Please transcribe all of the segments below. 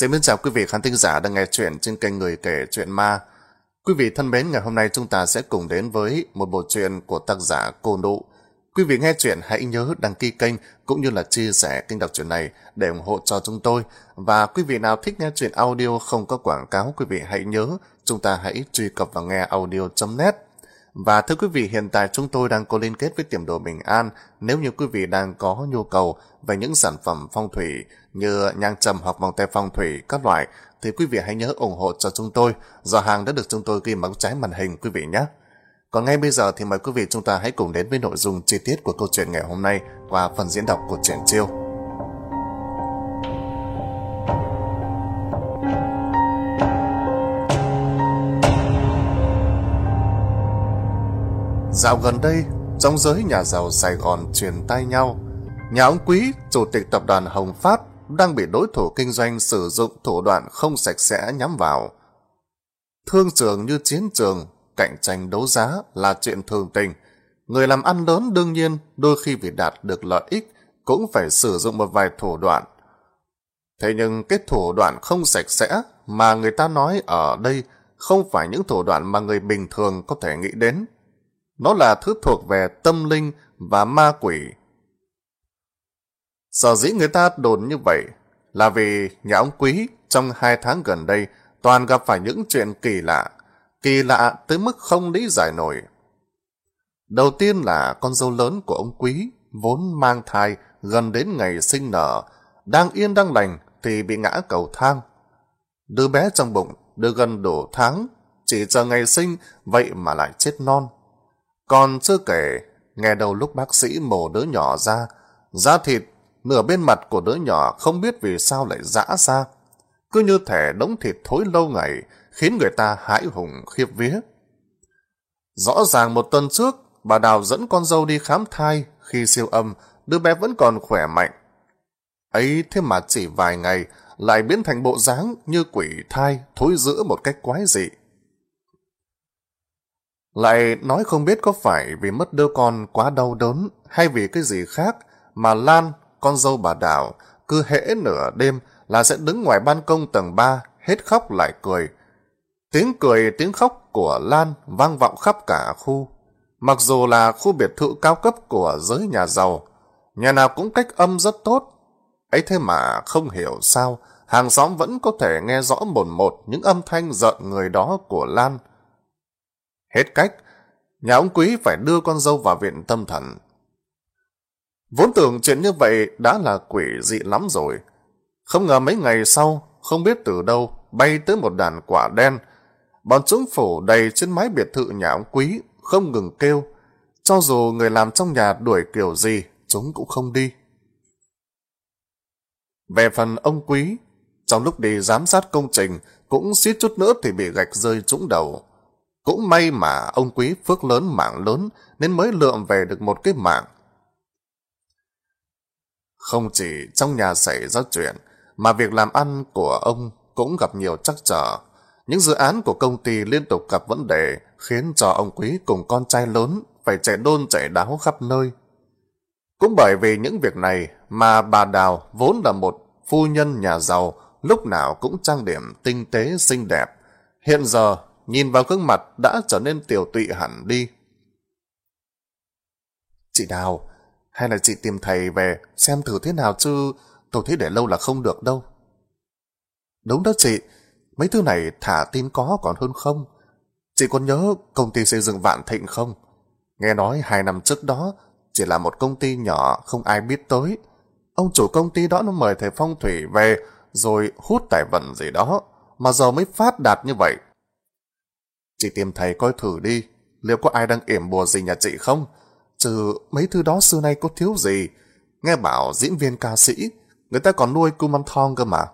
Xin mến chào quý vị khán thính giả đang nghe chuyện trên kênh Người Kể Chuyện Ma. Quý vị thân mến, ngày hôm nay chúng ta sẽ cùng đến với một bộ truyện của tác giả Cô Nụ. Quý vị nghe chuyện hãy nhớ đăng ký kênh cũng như là chia sẻ kênh đọc truyện này để ủng hộ cho chúng tôi. Và quý vị nào thích nghe chuyện audio không có quảng cáo, quý vị hãy nhớ chúng ta hãy truy cập vào nghe audio.net. Và thưa quý vị, hiện tại chúng tôi đang có liên kết với tiệm đồ Bình An. Nếu như quý vị đang có nhu cầu về những sản phẩm phong thủy như nhang trầm hoặc vòng tay phong thủy các loại, thì quý vị hãy nhớ ủng hộ cho chúng tôi. Giỏ hàng đã được chúng tôi ghi bóng trái màn hình quý vị nhé. Còn ngay bây giờ thì mời quý vị chúng ta hãy cùng đến với nội dung chi tiết của câu chuyện ngày hôm nay qua phần diễn đọc của triển chiêu. Dạo gần đây, trong giới nhà giàu Sài Gòn truyền tay nhau, nhà ông Quý, chủ tịch tập đoàn Hồng Phát, đang bị đối thủ kinh doanh sử dụng thủ đoạn không sạch sẽ nhắm vào. Thương trường như chiến trường, cạnh tranh đấu giá là chuyện thường tình. Người làm ăn lớn đương nhiên đôi khi vì đạt được lợi ích cũng phải sử dụng một vài thủ đoạn. Thế nhưng cái thủ đoạn không sạch sẽ mà người ta nói ở đây không phải những thủ đoạn mà người bình thường có thể nghĩ đến. Nó là thứ thuộc về tâm linh và ma quỷ. Sở dĩ người ta đồn như vậy là vì nhà ông Quý trong hai tháng gần đây toàn gặp phải những chuyện kỳ lạ, kỳ lạ tới mức không lý giải nổi. Đầu tiên là con dâu lớn của ông Quý vốn mang thai gần đến ngày sinh nở, đang yên đang lành thì bị ngã cầu thang. Đứa bé trong bụng đưa gần đủ tháng, chỉ chờ ngày sinh vậy mà lại chết non. Còn chưa kể, nghe đầu lúc bác sĩ mổ đứa nhỏ ra, da thịt, nửa bên mặt của đứa nhỏ không biết vì sao lại rã ra. Cứ như thể đống thịt thối lâu ngày, khiến người ta hãi hùng khiếp vía. Rõ ràng một tuần trước, bà Đào dẫn con dâu đi khám thai, khi siêu âm, đứa bé vẫn còn khỏe mạnh. Ấy thế mà chỉ vài ngày, lại biến thành bộ dáng như quỷ thai thối giữa một cách quái dị. Lại nói không biết có phải vì mất đứa con quá đau đớn hay vì cái gì khác mà Lan, con dâu bà Đào, cứ hễ nửa đêm là sẽ đứng ngoài ban công tầng 3, hết khóc lại cười. Tiếng cười, tiếng khóc của Lan vang vọng khắp cả khu. Mặc dù là khu biệt thự cao cấp của giới nhà giàu, nhà nào cũng cách âm rất tốt. ấy thế mà không hiểu sao, hàng xóm vẫn có thể nghe rõ một một những âm thanh giận người đó của Lan Hết cách, nhà ông Quý phải đưa con dâu vào viện tâm thần. Vốn tưởng chuyện như vậy đã là quỷ dị lắm rồi. Không ngờ mấy ngày sau, không biết từ đâu, bay tới một đàn quả đen. Bọn chúng phủ đầy trên mái biệt thự nhà ông Quý, không ngừng kêu. Cho dù người làm trong nhà đuổi kiểu gì, chúng cũng không đi. Về phần ông Quý, trong lúc đi giám sát công trình, cũng suýt chút nữa thì bị gạch rơi trúng đầu. Cũng may mà ông quý phước lớn mạng lớn nên mới lượm về được một cái mạng. Không chỉ trong nhà xảy ra chuyện, mà việc làm ăn của ông cũng gặp nhiều trắc trở. Những dự án của công ty liên tục gặp vấn đề khiến cho ông quý cùng con trai lớn phải chạy đôn chạy đáo khắp nơi. Cũng bởi vì những việc này mà bà Đào vốn là một phu nhân nhà giàu lúc nào cũng trang điểm tinh tế xinh đẹp. Hiện giờ nhìn vào gương mặt đã trở nên tiểu tụy hẳn đi. Chị Đào, hay là chị tìm thầy về xem thử thế nào chứ tôi thấy để lâu là không được đâu. Đúng đó chị, mấy thứ này thả tin có còn hơn không. Chị còn nhớ công ty xây dựng Vạn Thịnh không? Nghe nói hai năm trước đó chỉ là một công ty nhỏ không ai biết tới. Ông chủ công ty đó nó mời thầy phong thủy về rồi hút tài vận gì đó mà giờ mới phát đạt như vậy. Chị tìm thầy coi thử đi, liệu có ai đang yểm bùa gì nhà chị không? Chứ mấy thứ đó xưa nay có thiếu gì. Nghe bảo diễn viên ca sĩ, người ta còn nuôi cung thong cơ mà.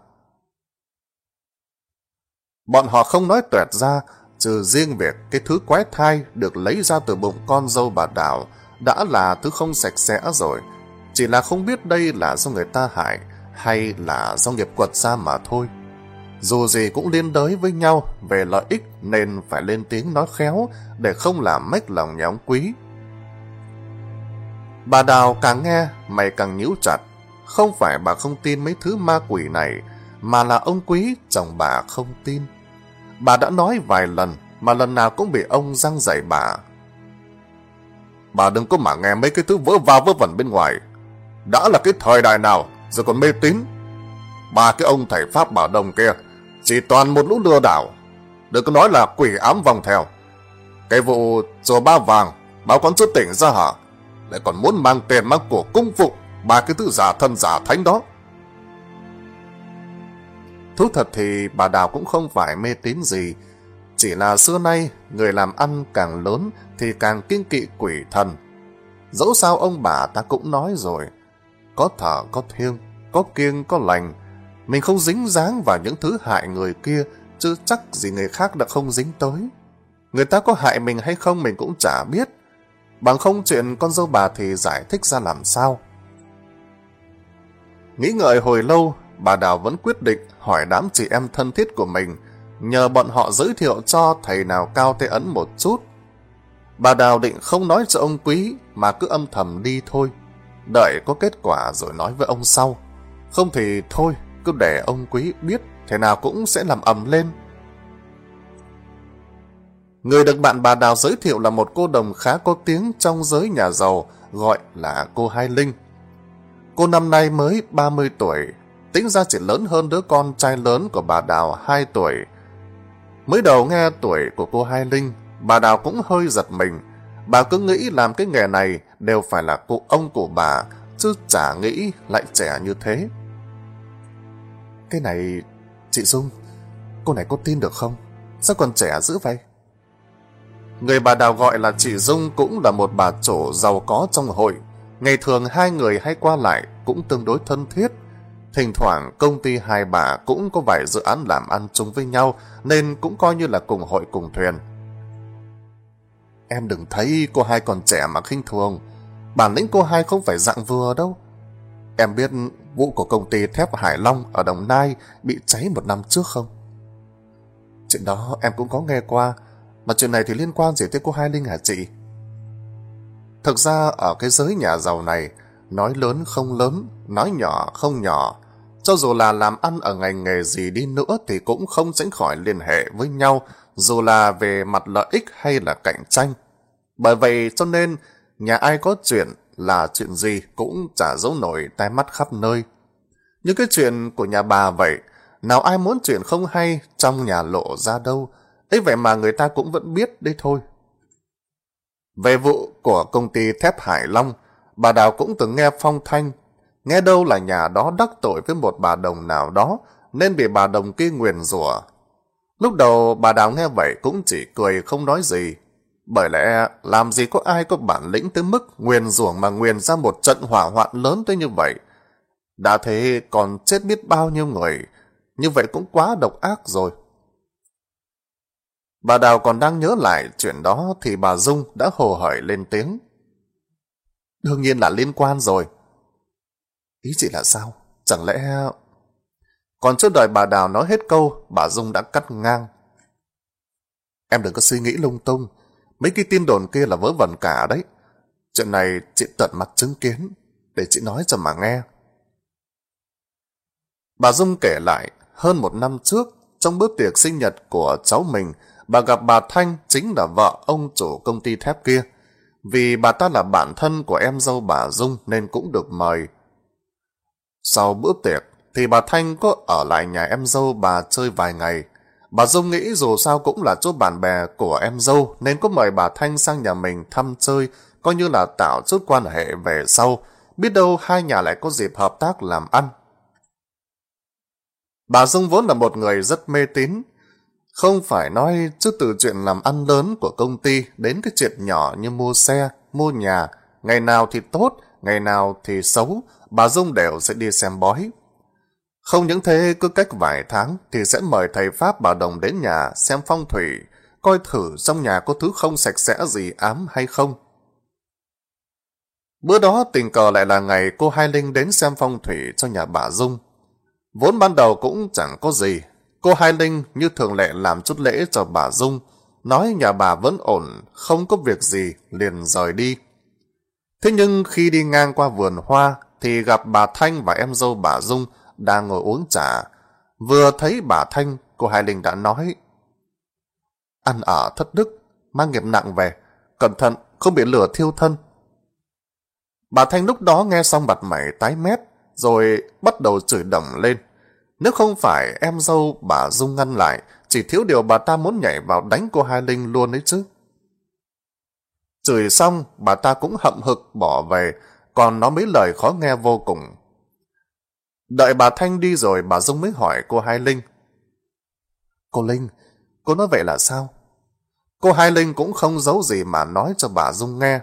Bọn họ không nói tuyệt ra, trừ riêng việc cái thứ quái thai được lấy ra từ bụng con dâu bà Đào đã là thứ không sạch sẽ rồi. Chỉ là không biết đây là do người ta hại hay là do nghiệp quật ra mà thôi. Dù gì cũng liên đới với nhau về lợi ích nên phải lên tiếng nói khéo để không làm mách lòng nhà ông quý. Bà Đào càng nghe mày càng nhíu chặt. Không phải bà không tin mấy thứ ma quỷ này mà là ông Quý, chồng bà không tin. Bà đã nói vài lần, mà lần nào cũng bị ông răng dạy bà. Bà đừng có mà nghe mấy cái thứ vỡ va vỡ vẩn bên ngoài. Đã là cái thời đại nào, rồi còn mê tín. Ba cái ông thầy Pháp bảo đồng kia, chỉ toàn một lũ lừa đảo. Đừng có nói là quỷ ám vòng theo. Cái vụ chùa ba vàng, báo con xuất tỉnh ra hả? Lại còn muốn mang tiền mang của cung phụng ba cái thứ giả thân giả thánh đó. Thú thật thì bà Đào cũng không phải mê tín gì, chỉ là xưa nay người làm ăn càng lớn thì càng kinh kỵ quỷ thần. Dẫu sao ông bà ta cũng nói rồi, có thở có thiêng, có kiêng có lành, mình không dính dáng vào những thứ hại người kia, chứ chắc gì người khác đã không dính tới. Người ta có hại mình hay không mình cũng chả biết. Bằng không chuyện con dâu bà thì giải thích ra làm sao. Nghĩ ngợi hồi lâu, bà Đào vẫn quyết định hỏi đám chị em thân thiết của mình, nhờ bọn họ giới thiệu cho thầy nào cao tay ấn một chút. Bà Đào định không nói cho ông Quý, mà cứ âm thầm đi thôi. Đợi có kết quả rồi nói với ông sau. Không thì thôi, cứ để ông Quý biết, thế nào cũng sẽ làm ầm lên. Người được bạn bà Đào giới thiệu là một cô đồng khá có tiếng trong giới nhà giàu, gọi là cô Hai Linh. Cô năm nay mới 30 tuổi, tính ra chỉ lớn hơn đứa con trai lớn của bà Đào 2 tuổi. Mới đầu nghe tuổi của cô Hai Linh, bà Đào cũng hơi giật mình. Bà cứ nghĩ làm cái nghề này đều phải là cụ ông của bà, chứ chả nghĩ lại trẻ như thế. Cái này, chị Dung, cô này có tin được không? Sao còn trẻ dữ vậy? Người bà Đào gọi là chị Dung cũng là một bà chủ giàu có trong hội. Ngày thường hai người hay qua lại cũng tương đối thân thiết. Thỉnh thoảng công ty hai bà cũng có vài dự án làm ăn chung với nhau nên cũng coi như là cùng hội cùng thuyền. Em đừng thấy cô hai còn trẻ mà khinh thường. Bản lĩnh cô hai không phải dạng vừa đâu. Em biết vụ của công ty thép Hải Long ở Đồng Nai bị cháy một năm trước không? Chuyện đó em cũng có nghe qua, mà chuyện này thì liên quan gì tới cô Hai Linh hả chị? Thực ra ở cái giới nhà giàu này, nói lớn không lớn, nói nhỏ không nhỏ. Cho dù là làm ăn ở ngành nghề gì đi nữa thì cũng không tránh khỏi liên hệ với nhau, dù là về mặt lợi ích hay là cạnh tranh. Bởi vậy cho nên, nhà ai có chuyện là chuyện gì cũng chả giấu nổi tai mắt khắp nơi. Như cái chuyện của nhà bà vậy, nào ai muốn chuyện không hay trong nhà lộ ra đâu, ấy vậy mà người ta cũng vẫn biết đấy thôi. Về vụ của công ty thép Hải Long, bà Đào cũng từng nghe phong thanh, nghe đâu là nhà đó đắc tội với một bà đồng nào đó, nên bị bà đồng kia nguyền rủa. Lúc đầu bà Đào nghe vậy cũng chỉ cười không nói gì, bởi lẽ làm gì có ai có bản lĩnh tới mức nguyền rủa mà nguyền ra một trận hỏa hoạn lớn tới như vậy. Đã thế còn chết biết bao nhiêu người, như vậy cũng quá độc ác rồi. Bà Đào còn đang nhớ lại chuyện đó thì bà Dung đã hồ hởi lên tiếng. Đương nhiên là liên quan rồi. Ý chị là sao? Chẳng lẽ... Còn chưa đợi bà Đào nói hết câu, bà Dung đã cắt ngang. Em đừng có suy nghĩ lung tung. Mấy cái tin đồn kia là vớ vẩn cả đấy. Chuyện này chị tận mặt chứng kiến, để chị nói cho mà nghe. Bà Dung kể lại, hơn một năm trước, trong bữa tiệc sinh nhật của cháu mình, bà gặp bà Thanh chính là vợ ông chủ công ty thép kia. Vì bà ta là bạn thân của em dâu bà Dung nên cũng được mời. Sau bữa tiệc thì bà Thanh có ở lại nhà em dâu bà chơi vài ngày. Bà Dung nghĩ dù sao cũng là chút bạn bè của em dâu nên có mời bà Thanh sang nhà mình thăm chơi coi như là tạo chút quan hệ về sau. Biết đâu hai nhà lại có dịp hợp tác làm ăn. Bà Dung vốn là một người rất mê tín, không phải nói chứ từ chuyện làm ăn lớn của công ty đến cái chuyện nhỏ như mua xe, mua nhà, ngày nào thì tốt, ngày nào thì xấu, bà Dung đều sẽ đi xem bói. Không những thế, cứ cách vài tháng thì sẽ mời thầy Pháp bà Đồng đến nhà xem phong thủy, coi thử trong nhà có thứ không sạch sẽ gì ám hay không. Bữa đó tình cờ lại là ngày cô Hai Linh đến xem phong thủy cho nhà bà Dung. Vốn ban đầu cũng chẳng có gì, Cô Hai Linh như thường lệ làm chút lễ cho bà Dung, nói nhà bà vẫn ổn, không có việc gì, liền rời đi. Thế nhưng khi đi ngang qua vườn hoa, thì gặp bà Thanh và em dâu bà Dung đang ngồi uống trà. Vừa thấy bà Thanh, cô Hai Linh đã nói Ăn ở thất đức, mang nghiệp nặng về, cẩn thận, không bị lửa thiêu thân. Bà Thanh lúc đó nghe xong mặt mày tái mét, rồi bắt đầu chửi đầm lên. Nếu không phải em dâu bà Dung ngăn lại, chỉ thiếu điều bà ta muốn nhảy vào đánh cô Hai Linh luôn đấy chứ. Chửi xong, bà ta cũng hậm hực bỏ về, còn nói mấy lời khó nghe vô cùng. Đợi bà Thanh đi rồi bà Dung mới hỏi cô Hai Linh. Cô Linh, cô nói vậy là sao? Cô Hai Linh cũng không giấu gì mà nói cho bà Dung nghe.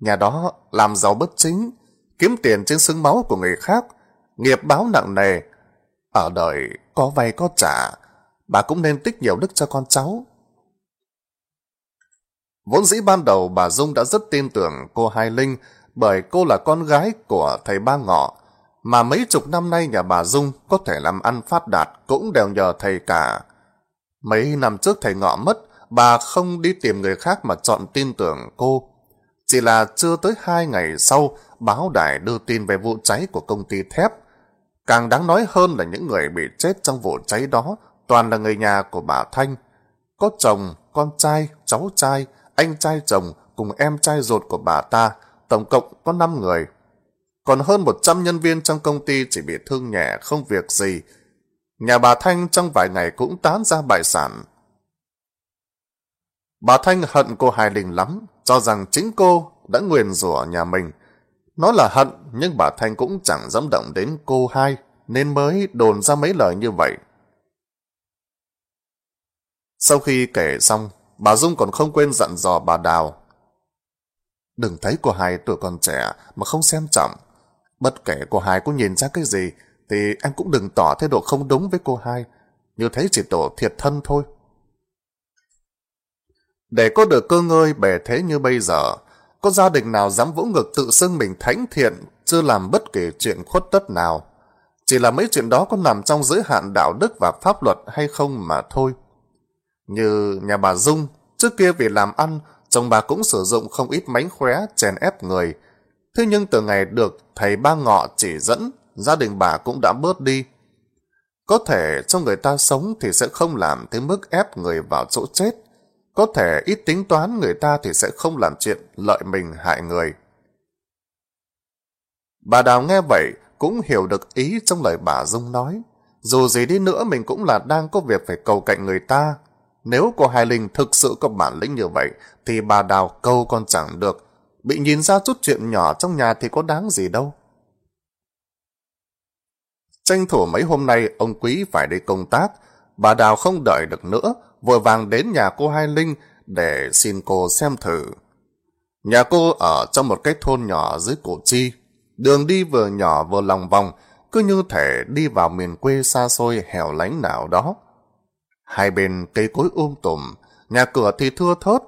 Nhà đó làm giàu bất chính, kiếm tiền trên xương máu của người khác, nghiệp báo nặng nề. Ở đời có vay có trả, bà cũng nên tích nhiều đức cho con cháu. Vốn dĩ ban đầu bà Dung đã rất tin tưởng cô Hai Linh bởi cô là con gái của thầy ba ngọ, mà mấy chục năm nay nhà bà Dung có thể làm ăn phát đạt cũng đều nhờ thầy cả. Mấy năm trước thầy ngọ mất, bà không đi tìm người khác mà chọn tin tưởng cô. Chỉ là chưa tới hai ngày sau, báo đài đưa tin về vụ cháy của công ty thép. Càng đáng nói hơn là những người bị chết trong vụ cháy đó toàn là người nhà của bà Thanh. Có chồng, con trai, cháu trai, anh trai chồng cùng em trai ruột của bà ta, tổng cộng có 5 người. Còn hơn 100 nhân viên trong công ty chỉ bị thương nhẹ, không việc gì. Nhà bà Thanh trong vài ngày cũng tán ra bại sản. Bà Thanh hận cô Hải Linh lắm, cho rằng chính cô đã nguyền rủa nhà mình. nó là hận, nhưng bà Thanh cũng chẳng dám động đến cô hai, nên mới đồn ra mấy lời như vậy. Sau khi kể xong, bà Dung còn không quên dặn dò bà Đào. Đừng thấy cô hai tuổi còn trẻ mà không xem trọng. Bất kể cô hai có nhìn ra cái gì, thì em cũng đừng tỏ thái độ không đúng với cô hai. Như thế chỉ tổ thiệt thân thôi. Để có được cơ ngơi bề thế như bây giờ, có gia đình nào dám vỗ ngực tự xưng mình thánh thiện, chưa làm bất kỳ chuyện khuất tất nào. Chỉ là mấy chuyện đó có nằm trong giới hạn đạo đức và pháp luật hay không mà thôi. Như nhà bà Dung, trước kia vì làm ăn, chồng bà cũng sử dụng không ít mánh khóe chèn ép người. Thế nhưng từ ngày được thầy ba ngọ chỉ dẫn, gia đình bà cũng đã bớt đi. Có thể cho người ta sống thì sẽ không làm tới mức ép người vào chỗ chết. Có thể ít tính toán người ta thì sẽ không làm chuyện lợi mình hại người. Bà Đào nghe vậy cũng hiểu được ý trong lời bà Dung nói. Dù gì đi nữa mình cũng là đang có việc phải cầu cạnh người ta. Nếu cô Hai Linh thực sự có bản lĩnh như vậy thì bà Đào câu còn chẳng được. Bị nhìn ra chút chuyện nhỏ trong nhà thì có đáng gì đâu. Tranh thủ mấy hôm nay ông Quý phải đi công tác. Bà Đào không đợi được nữa vội vàng đến nhà cô Hai Linh để xin cô xem thử. Nhà cô ở trong một cái thôn nhỏ dưới cổ chi, đường đi vừa nhỏ vừa lòng vòng, cứ như thể đi vào miền quê xa xôi hẻo lánh nào đó. Hai bên cây cối um tùm, nhà cửa thì thưa thớt.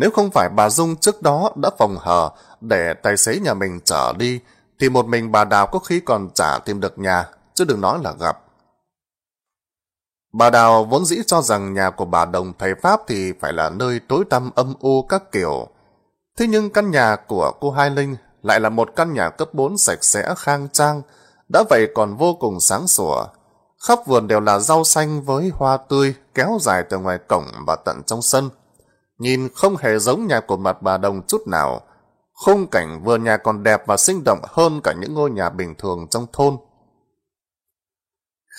Nếu không phải bà Dung trước đó đã phòng hờ để tài xế nhà mình trở đi, thì một mình bà Đào có khi còn chả tìm được nhà, chứ đừng nói là gặp. Bà Đào vốn dĩ cho rằng nhà của bà Đồng thầy Pháp thì phải là nơi tối tăm âm u các kiểu. Thế nhưng căn nhà của cô Hai Linh lại là một căn nhà cấp 4 sạch sẽ khang trang, đã vậy còn vô cùng sáng sủa. Khắp vườn đều là rau xanh với hoa tươi kéo dài từ ngoài cổng và tận trong sân. Nhìn không hề giống nhà của mặt bà Đồng chút nào. Khung cảnh vườn nhà còn đẹp và sinh động hơn cả những ngôi nhà bình thường trong thôn.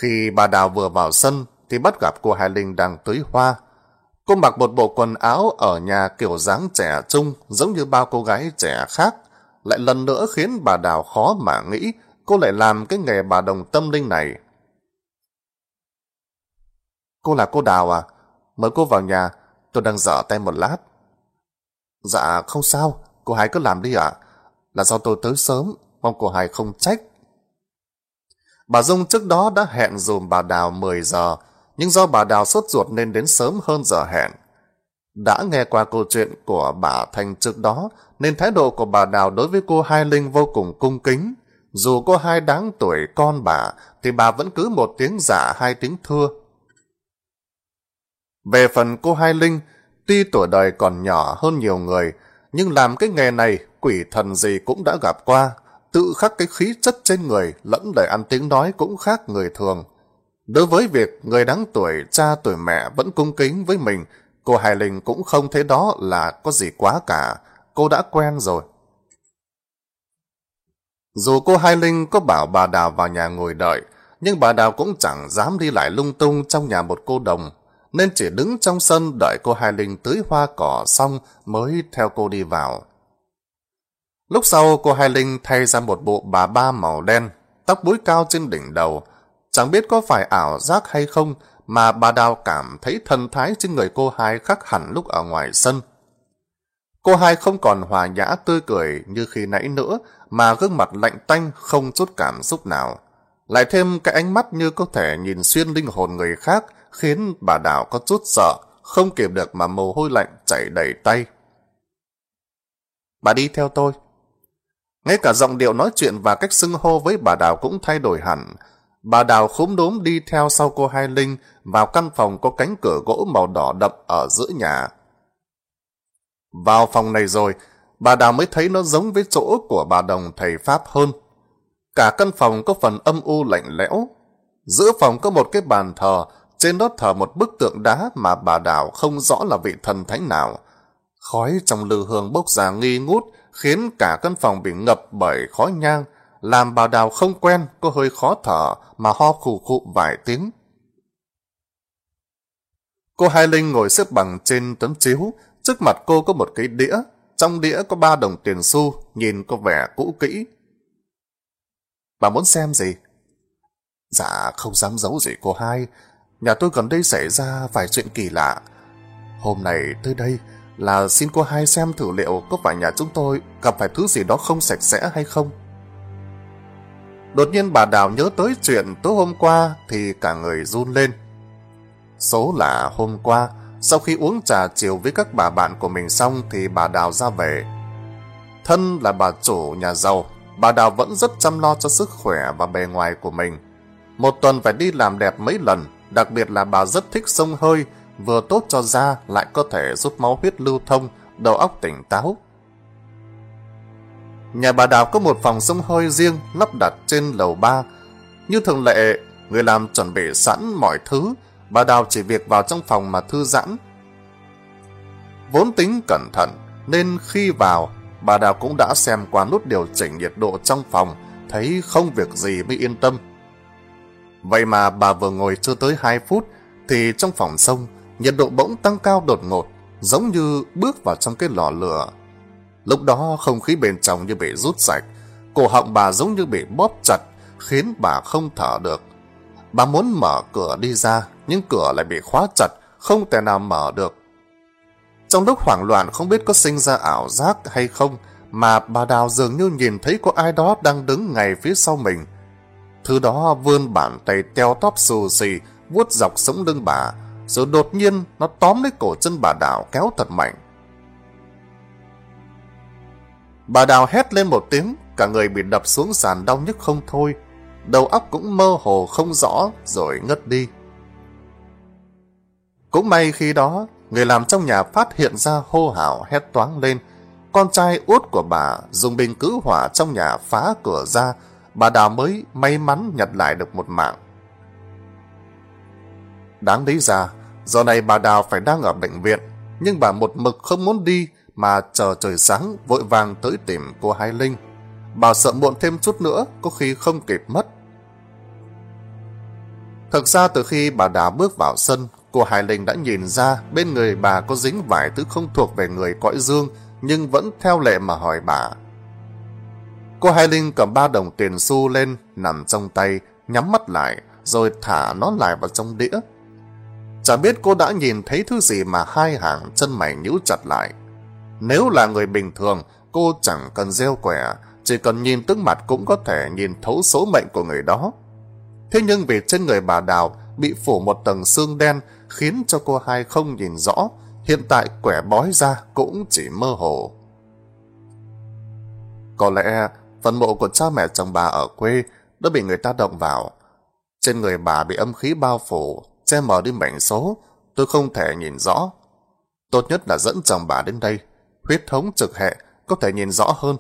Khi bà Đào vừa vào sân, thì bắt gặp cô Hải Linh đang tưới hoa. Cô mặc một bộ quần áo ở nhà kiểu dáng trẻ trung giống như bao cô gái trẻ khác, lại lần nữa khiến bà Đào khó mà nghĩ cô lại làm cái nghề bà đồng tâm linh này. Cô là cô Đào à? Mời cô vào nhà, tôi đang dở tay một lát. Dạ, không sao, cô Hai cứ làm đi ạ. Là do tôi tới sớm, mong cô Hai không trách. Bà Dung trước đó đã hẹn dùm bà Đào 10 giờ, nhưng do bà Đào sốt ruột nên đến sớm hơn giờ hẹn. Đã nghe qua câu chuyện của bà Thanh trước đó, nên thái độ của bà Đào đối với cô Hai Linh vô cùng cung kính. Dù cô hai đáng tuổi con bà, thì bà vẫn cứ một tiếng giả hai tiếng thưa. Về phần cô Hai Linh, tuy tuổi đời còn nhỏ hơn nhiều người, nhưng làm cái nghề này quỷ thần gì cũng đã gặp qua, tự khắc cái khí chất trên người lẫn lời ăn tiếng nói cũng khác người thường. Đối với việc người đáng tuổi, cha tuổi mẹ vẫn cung kính với mình, cô Hải Linh cũng không thấy đó là có gì quá cả. Cô đã quen rồi. Dù cô Hai Linh có bảo bà Đào vào nhà ngồi đợi, nhưng bà Đào cũng chẳng dám đi lại lung tung trong nhà một cô đồng, nên chỉ đứng trong sân đợi cô Hai Linh tưới hoa cỏ xong mới theo cô đi vào. Lúc sau cô Hai Linh thay ra một bộ bà ba màu đen, tóc búi cao trên đỉnh đầu. Chẳng biết có phải ảo giác hay không mà bà Đào cảm thấy thần thái trên người cô Hai khác hẳn lúc ở ngoài sân. Cô Hai không còn hòa nhã tươi cười như khi nãy nữa mà gương mặt lạnh tanh không chút cảm xúc nào. Lại thêm cái ánh mắt như có thể nhìn xuyên linh hồn người khác khiến bà Đào có chút sợ, không kịp được mà mồ hôi lạnh chảy đầy tay. Bà đi theo tôi. Ngay cả giọng điệu nói chuyện và cách xưng hô với bà Đào cũng thay đổi hẳn. Bà Đào khúm đốm đi theo sau cô Hai Linh vào căn phòng có cánh cửa gỗ màu đỏ đậm ở giữa nhà. Vào phòng này rồi, bà Đào mới thấy nó giống với chỗ của bà Đồng thầy Pháp hơn. Cả căn phòng có phần âm u lạnh lẽo. Giữa phòng có một cái bàn thờ, trên đó thờ một bức tượng đá mà bà Đào không rõ là vị thần thánh nào. Khói trong lư hương bốc ra nghi ngút, khiến cả căn phòng bị ngập bởi khói nhang, làm bà Đào không quen, có hơi khó thở mà ho khù khụ vài tiếng. Cô Hai Linh ngồi xếp bằng trên tấm chiếu, trước mặt cô có một cái đĩa, trong đĩa có ba đồng tiền xu, nhìn có vẻ cũ kỹ. Bà muốn xem gì? Dạ, không dám giấu gì cô hai. Nhà tôi gần đây xảy ra vài chuyện kỳ lạ. Hôm nay tới đây là xin cô hai xem thử liệu có phải nhà chúng tôi gặp phải thứ gì đó không sạch sẽ hay không. Đột nhiên bà Đào nhớ tới chuyện tối hôm qua thì cả người run lên. Số là hôm qua, sau khi uống trà chiều với các bà bạn của mình xong thì bà Đào ra về. Thân là bà chủ nhà giàu, bà Đào vẫn rất chăm lo cho sức khỏe và bề ngoài của mình. Một tuần phải đi làm đẹp mấy lần, đặc biệt là bà rất thích sông hơi, vừa tốt cho da lại có thể giúp máu huyết lưu thông, đầu óc tỉnh táo. Nhà bà Đào có một phòng sông hơi riêng lắp đặt trên lầu 3. Như thường lệ, người làm chuẩn bị sẵn mọi thứ, bà Đào chỉ việc vào trong phòng mà thư giãn. Vốn tính cẩn thận, nên khi vào, bà Đào cũng đã xem qua nút điều chỉnh nhiệt độ trong phòng, thấy không việc gì mới yên tâm. Vậy mà bà vừa ngồi chưa tới 2 phút, thì trong phòng sông, nhiệt độ bỗng tăng cao đột ngột, giống như bước vào trong cái lò lửa. Lúc đó không khí bên trong như bị rút sạch, cổ họng bà giống như bị bóp chặt, khiến bà không thở được. Bà muốn mở cửa đi ra, nhưng cửa lại bị khóa chặt, không thể nào mở được. Trong lúc hoảng loạn không biết có sinh ra ảo giác hay không, mà bà Đào dường như nhìn thấy có ai đó đang đứng ngay phía sau mình. Thứ đó vươn bàn tay teo tóp xù xì, vuốt dọc sống lưng bà, rồi đột nhiên nó tóm lấy cổ chân bà Đào kéo thật mạnh. Bà Đào hét lên một tiếng, cả người bị đập xuống sàn đau nhức không thôi. Đầu óc cũng mơ hồ không rõ rồi ngất đi. Cũng may khi đó, người làm trong nhà phát hiện ra hô hào hét toáng lên. Con trai út của bà dùng bình cứu hỏa trong nhà phá cửa ra, bà Đào mới may mắn nhặt lại được một mạng. Đáng lý ra, giờ này bà Đào phải đang ở bệnh viện, nhưng bà một mực không muốn đi mà chờ trời sáng vội vàng tới tìm cô Hai Linh. Bà sợ muộn thêm chút nữa, có khi không kịp mất. Thực ra từ khi bà Đào bước vào sân, cô Hai Linh đã nhìn ra bên người bà có dính vài thứ không thuộc về người cõi dương, nhưng vẫn theo lệ mà hỏi bà. Cô Hai Linh cầm ba đồng tiền xu lên, nằm trong tay, nhắm mắt lại, rồi thả nó lại vào trong đĩa. Chẳng biết cô đã nhìn thấy thứ gì mà hai hàng chân mày nhíu chặt lại. Nếu là người bình thường, cô chẳng cần gieo quẻ, chỉ cần nhìn tướng mặt cũng có thể nhìn thấu số mệnh của người đó. Thế nhưng vì trên người bà Đào bị phủ một tầng xương đen khiến cho cô hai không nhìn rõ, hiện tại quẻ bói ra cũng chỉ mơ hồ. Có lẽ phần mộ của cha mẹ chồng bà ở quê đã bị người ta động vào. Trên người bà bị âm khí bao phủ, che mờ đi mảnh số, tôi không thể nhìn rõ. Tốt nhất là dẫn chồng bà đến đây, huyết thống trực hệ có thể nhìn rõ hơn.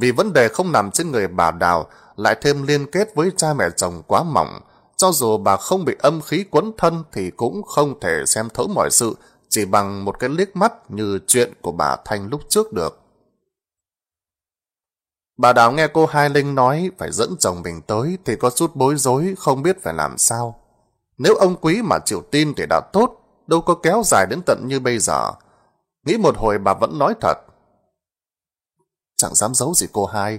Vì vấn đề không nằm trên người bà Đào, lại thêm liên kết với cha mẹ chồng quá mỏng, cho dù bà không bị âm khí quấn thân thì cũng không thể xem thấu mọi sự chỉ bằng một cái liếc mắt như chuyện của bà Thanh lúc trước được. Bà Đào nghe cô Hai Linh nói phải dẫn chồng mình tới thì có chút bối rối không biết phải làm sao. Nếu ông quý mà chịu tin thì đã tốt, đâu có kéo dài đến tận như bây giờ. Nghĩ một hồi bà vẫn nói thật. Chẳng dám giấu gì cô hai,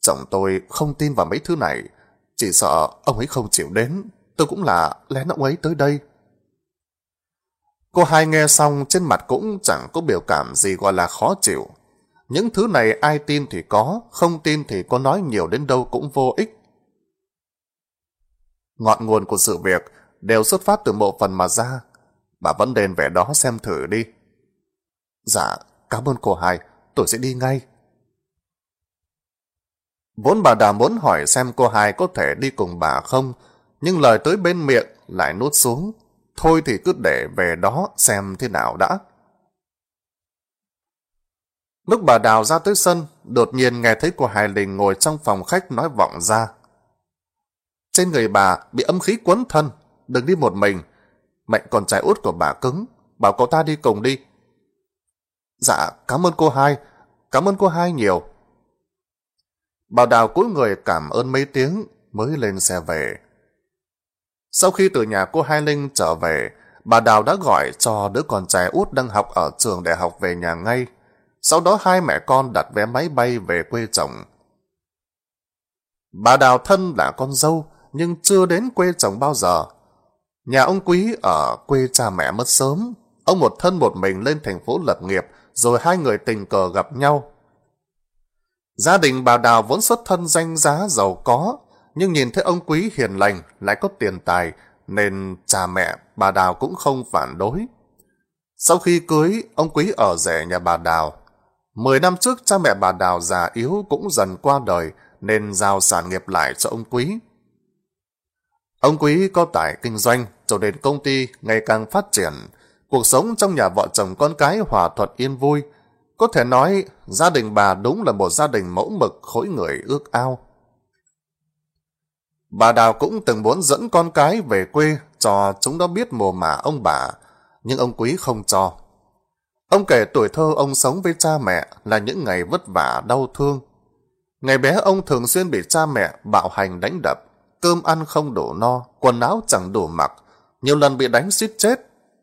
chồng tôi không tin vào mấy thứ này. Chỉ sợ ông ấy không chịu đến, tôi cũng là lén ông ấy tới đây. Cô hai nghe xong trên mặt cũng chẳng có biểu cảm gì gọi là khó chịu. Những thứ này ai tin thì có, không tin thì có nói nhiều đến đâu cũng vô ích. Ngọn nguồn của sự việc đều xuất phát từ bộ phần mà ra. Bà vẫn đền về đó xem thử đi. Dạ, cảm ơn cô hai, tôi sẽ đi ngay. Vốn bà đã muốn hỏi xem cô hai có thể đi cùng bà không, nhưng lời tới bên miệng lại nuốt xuống. Thôi thì cứ để về đó xem thế nào đã. Lúc bà Đào ra tới sân, đột nhiên nghe thấy cô Hải Linh ngồi trong phòng khách nói vọng ra. Trên người bà bị âm khí quấn thân, đừng đi một mình. Mệnh còn trai út của bà cứng, bảo cậu ta đi cùng đi. Dạ, cảm ơn cô hai, cảm ơn cô hai nhiều. Bà Đào cúi người cảm ơn mấy tiếng mới lên xe về. Sau khi từ nhà cô Hai Linh trở về, bà Đào đã gọi cho đứa con trai út đang học ở trường đại học về nhà ngay. Sau đó hai mẹ con đặt vé máy bay về quê chồng. Bà Đào thân là con dâu, nhưng chưa đến quê chồng bao giờ. Nhà ông Quý ở quê cha mẹ mất sớm. Ông một thân một mình lên thành phố lập nghiệp, rồi hai người tình cờ gặp nhau. Gia đình bà Đào vốn xuất thân danh giá giàu có, nhưng nhìn thấy ông Quý hiền lành, lại có tiền tài, nên cha mẹ bà Đào cũng không phản đối. Sau khi cưới, ông Quý ở rẻ nhà bà Đào. Mười năm trước cha mẹ bà Đào già yếu cũng dần qua đời, nên giao sản nghiệp lại cho ông Quý. Ông Quý có tài kinh doanh, cho nên công ty ngày càng phát triển. Cuộc sống trong nhà vợ chồng con cái hòa thuận yên vui. Có thể nói, gia đình bà đúng là một gia đình mẫu mực khối người ước ao. Bà Đào cũng từng muốn dẫn con cái về quê cho chúng nó biết mồ mả ông bà, nhưng ông Quý không cho. Ông kể tuổi thơ ông sống với cha mẹ là những ngày vất vả đau thương. Ngày bé ông thường xuyên bị cha mẹ bạo hành đánh đập, cơm ăn không đủ no, quần áo chẳng đủ mặc, nhiều lần bị đánh suýt chết.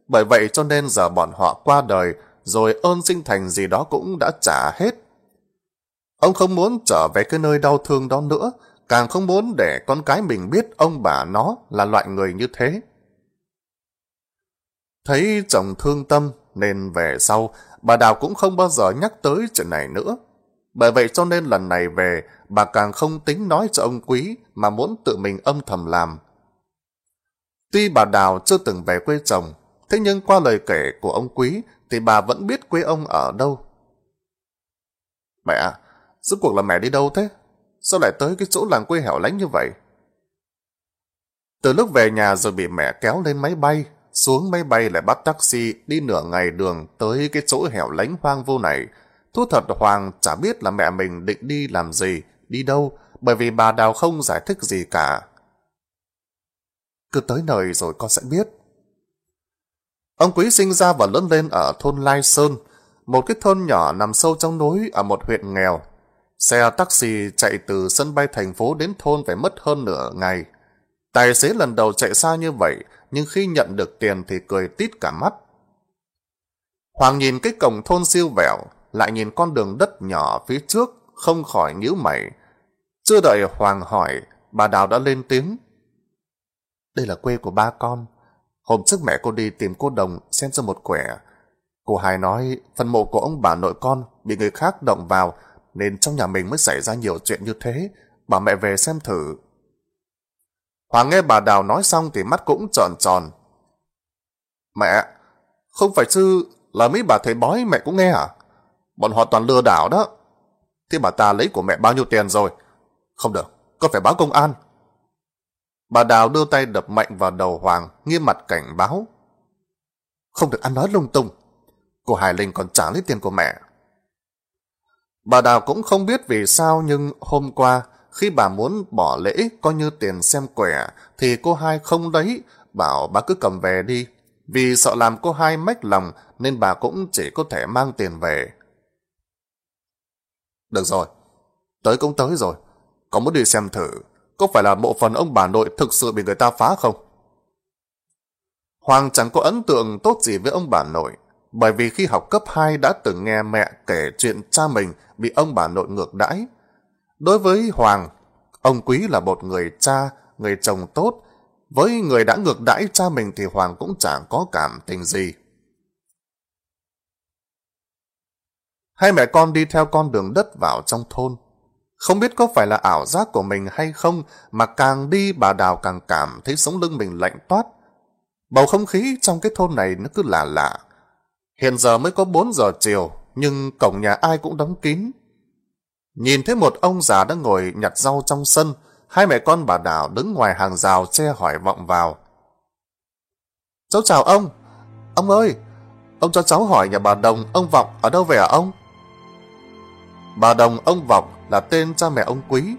Bởi vậy cho nên giờ bọn họ qua đời, rồi ơn sinh thành gì đó cũng đã trả hết. Ông không muốn trở về cái nơi đau thương đó nữa, càng không muốn để con cái mình biết ông bà nó là loại người như thế. Thấy chồng thương tâm nên về sau bà Đào cũng không bao giờ nhắc tới chuyện này nữa. Bởi vậy cho nên lần này về bà càng không tính nói cho ông Quý mà muốn tự mình âm thầm làm. Tuy bà Đào chưa từng về quê chồng, thế nhưng qua lời kể của ông Quý thì bà vẫn biết quê ông ở đâu. Mẹ, rốt cuộc là mẹ đi đâu thế? Sao lại tới cái chỗ làng quê hẻo lánh như vậy? Từ lúc về nhà rồi bị mẹ kéo lên máy bay, xuống máy bay lại bắt taxi đi nửa ngày đường tới cái chỗ hẻo lánh hoang vô này. Thú thật Hoàng chả biết là mẹ mình định đi làm gì, đi đâu, bởi vì bà Đào không giải thích gì cả. Cứ tới nơi rồi con sẽ biết. Ông Quý sinh ra và lớn lên ở thôn Lai Sơn, một cái thôn nhỏ nằm sâu trong núi ở một huyện nghèo Xe taxi chạy từ sân bay thành phố đến thôn phải mất hơn nửa ngày. Tài xế lần đầu chạy xa như vậy, nhưng khi nhận được tiền thì cười tít cả mắt. Hoàng nhìn cái cổng thôn siêu vẹo, lại nhìn con đường đất nhỏ phía trước, không khỏi nhíu mày. Chưa đợi Hoàng hỏi, bà Đào đã lên tiếng. Đây là quê của ba con. Hôm trước mẹ cô đi tìm cô Đồng xem cho một quẻ. Cô Hải nói phần mộ của ông bà nội con bị người khác động vào nên trong nhà mình mới xảy ra nhiều chuyện như thế. Bà mẹ về xem thử. Hoàng nghe bà Đào nói xong thì mắt cũng tròn tròn. Mẹ, không phải sư là mấy bà thầy bói mẹ cũng nghe à? Bọn họ toàn lừa đảo đó. Thế bà ta lấy của mẹ bao nhiêu tiền rồi? Không được, con phải báo công an. Bà Đào đưa tay đập mạnh vào đầu Hoàng, nghiêm mặt cảnh báo. Không được ăn nói lung tung. Cô Hải Linh còn trả lấy tiền của mẹ. Bà Đào cũng không biết vì sao nhưng hôm qua khi bà muốn bỏ lễ coi như tiền xem quẻ thì cô hai không lấy, bảo bà cứ cầm về đi. Vì sợ làm cô hai mách lòng nên bà cũng chỉ có thể mang tiền về. Được rồi, tới cũng tới rồi. Có muốn đi xem thử, có phải là bộ phần ông bà nội thực sự bị người ta phá không? Hoàng chẳng có ấn tượng tốt gì với ông bà nội, bởi vì khi học cấp 2 đã từng nghe mẹ kể chuyện cha mình bị ông bà nội ngược đãi. Đối với Hoàng, ông Quý là một người cha, người chồng tốt, với người đã ngược đãi cha mình thì Hoàng cũng chẳng có cảm tình gì. Hai mẹ con đi theo con đường đất vào trong thôn. Không biết có phải là ảo giác của mình hay không mà càng đi bà Đào càng cảm thấy sống lưng mình lạnh toát. Bầu không khí trong cái thôn này nó cứ lạ lạ. Hiện giờ mới có 4 giờ chiều, nhưng cổng nhà ai cũng đóng kín. Nhìn thấy một ông già đang ngồi nhặt rau trong sân, hai mẹ con bà Đào đứng ngoài hàng rào che hỏi vọng vào. Cháu chào ông. Ông ơi, ông cho cháu hỏi nhà bà Đồng, ông Vọng ở đâu về à ông? Bà Đồng, ông Vọng là tên cha mẹ ông Quý.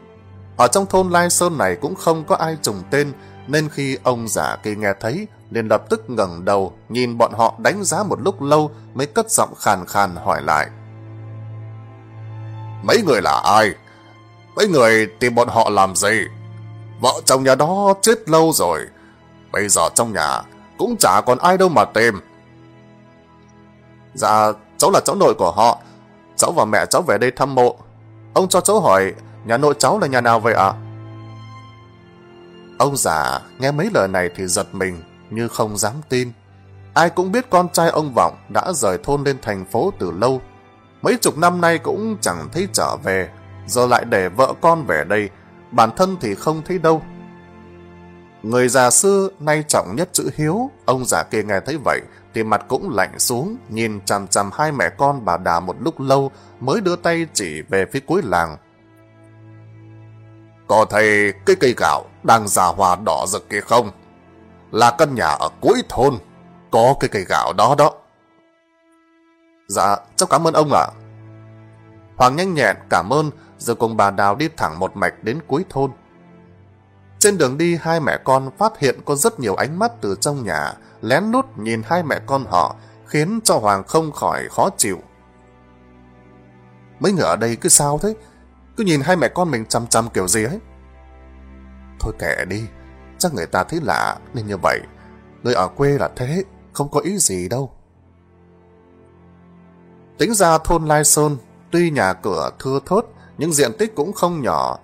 Ở trong thôn Lai Sơn này cũng không có ai trùng tên, nên khi ông giả kia nghe thấy, liền lập tức ngẩng đầu, nhìn bọn họ đánh giá một lúc lâu mới cất giọng khàn khàn hỏi lại. Mấy người là ai? Mấy người tìm bọn họ làm gì? Vợ chồng nhà đó chết lâu rồi. Bây giờ trong nhà cũng chả còn ai đâu mà tìm. Dạ, cháu là cháu nội của họ. Cháu và mẹ cháu về đây thăm mộ. Ông cho cháu hỏi, nhà nội cháu là nhà nào vậy ạ? Ông già nghe mấy lời này thì giật mình, như không dám tin. Ai cũng biết con trai ông Vọng đã rời thôn lên thành phố từ lâu. Mấy chục năm nay cũng chẳng thấy trở về, giờ lại để vợ con về đây, bản thân thì không thấy đâu. Người già xưa nay trọng nhất chữ hiếu, ông già kia nghe thấy vậy thì mặt cũng lạnh xuống, nhìn chằm chằm hai mẹ con bà đà một lúc lâu mới đưa tay chỉ về phía cuối làng. Có thấy cái cây gạo đang già hoa đỏ rực kia không? Là căn nhà ở cuối thôn, có cái cây gạo đó đó. Dạ, cháu cảm ơn ông ạ. Hoàng nhanh nhẹn cảm ơn, rồi cùng bà Đào đi thẳng một mạch đến cuối thôn. Trên đường đi, hai mẹ con phát hiện có rất nhiều ánh mắt từ trong nhà, lén lút nhìn hai mẹ con họ, khiến cho Hoàng không khỏi khó chịu. Mấy người ở đây cứ sao thế? Cứ nhìn hai mẹ con mình chăm chăm kiểu gì ấy. Thôi kệ đi, chắc người ta thấy lạ nên như vậy. Người ở quê là thế, không có ý gì đâu. Tính ra thôn Lai Sơn, tuy nhà cửa thưa thớt, nhưng diện tích cũng không nhỏ.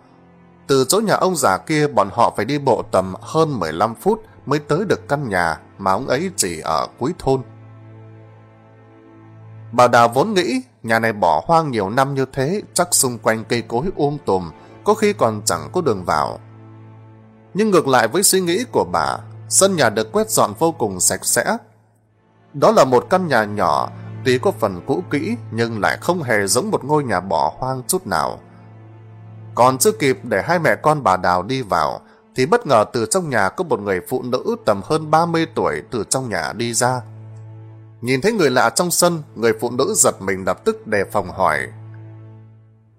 Từ chỗ nhà ông già kia bọn họ phải đi bộ tầm hơn 15 phút mới tới được căn nhà mà ông ấy chỉ ở cuối thôn. Bà Đào vốn nghĩ nhà này bỏ hoang nhiều năm như thế chắc xung quanh cây cối um tùm, có khi còn chẳng có đường vào. Nhưng ngược lại với suy nghĩ của bà, sân nhà được quét dọn vô cùng sạch sẽ. Đó là một căn nhà nhỏ, tuy có phần cũ kỹ nhưng lại không hề giống một ngôi nhà bỏ hoang chút nào. Còn chưa kịp để hai mẹ con bà Đào đi vào, thì bất ngờ từ trong nhà có một người phụ nữ tầm hơn 30 tuổi từ trong nhà đi ra. Nhìn thấy người lạ trong sân, người phụ nữ giật mình lập tức đề phòng hỏi.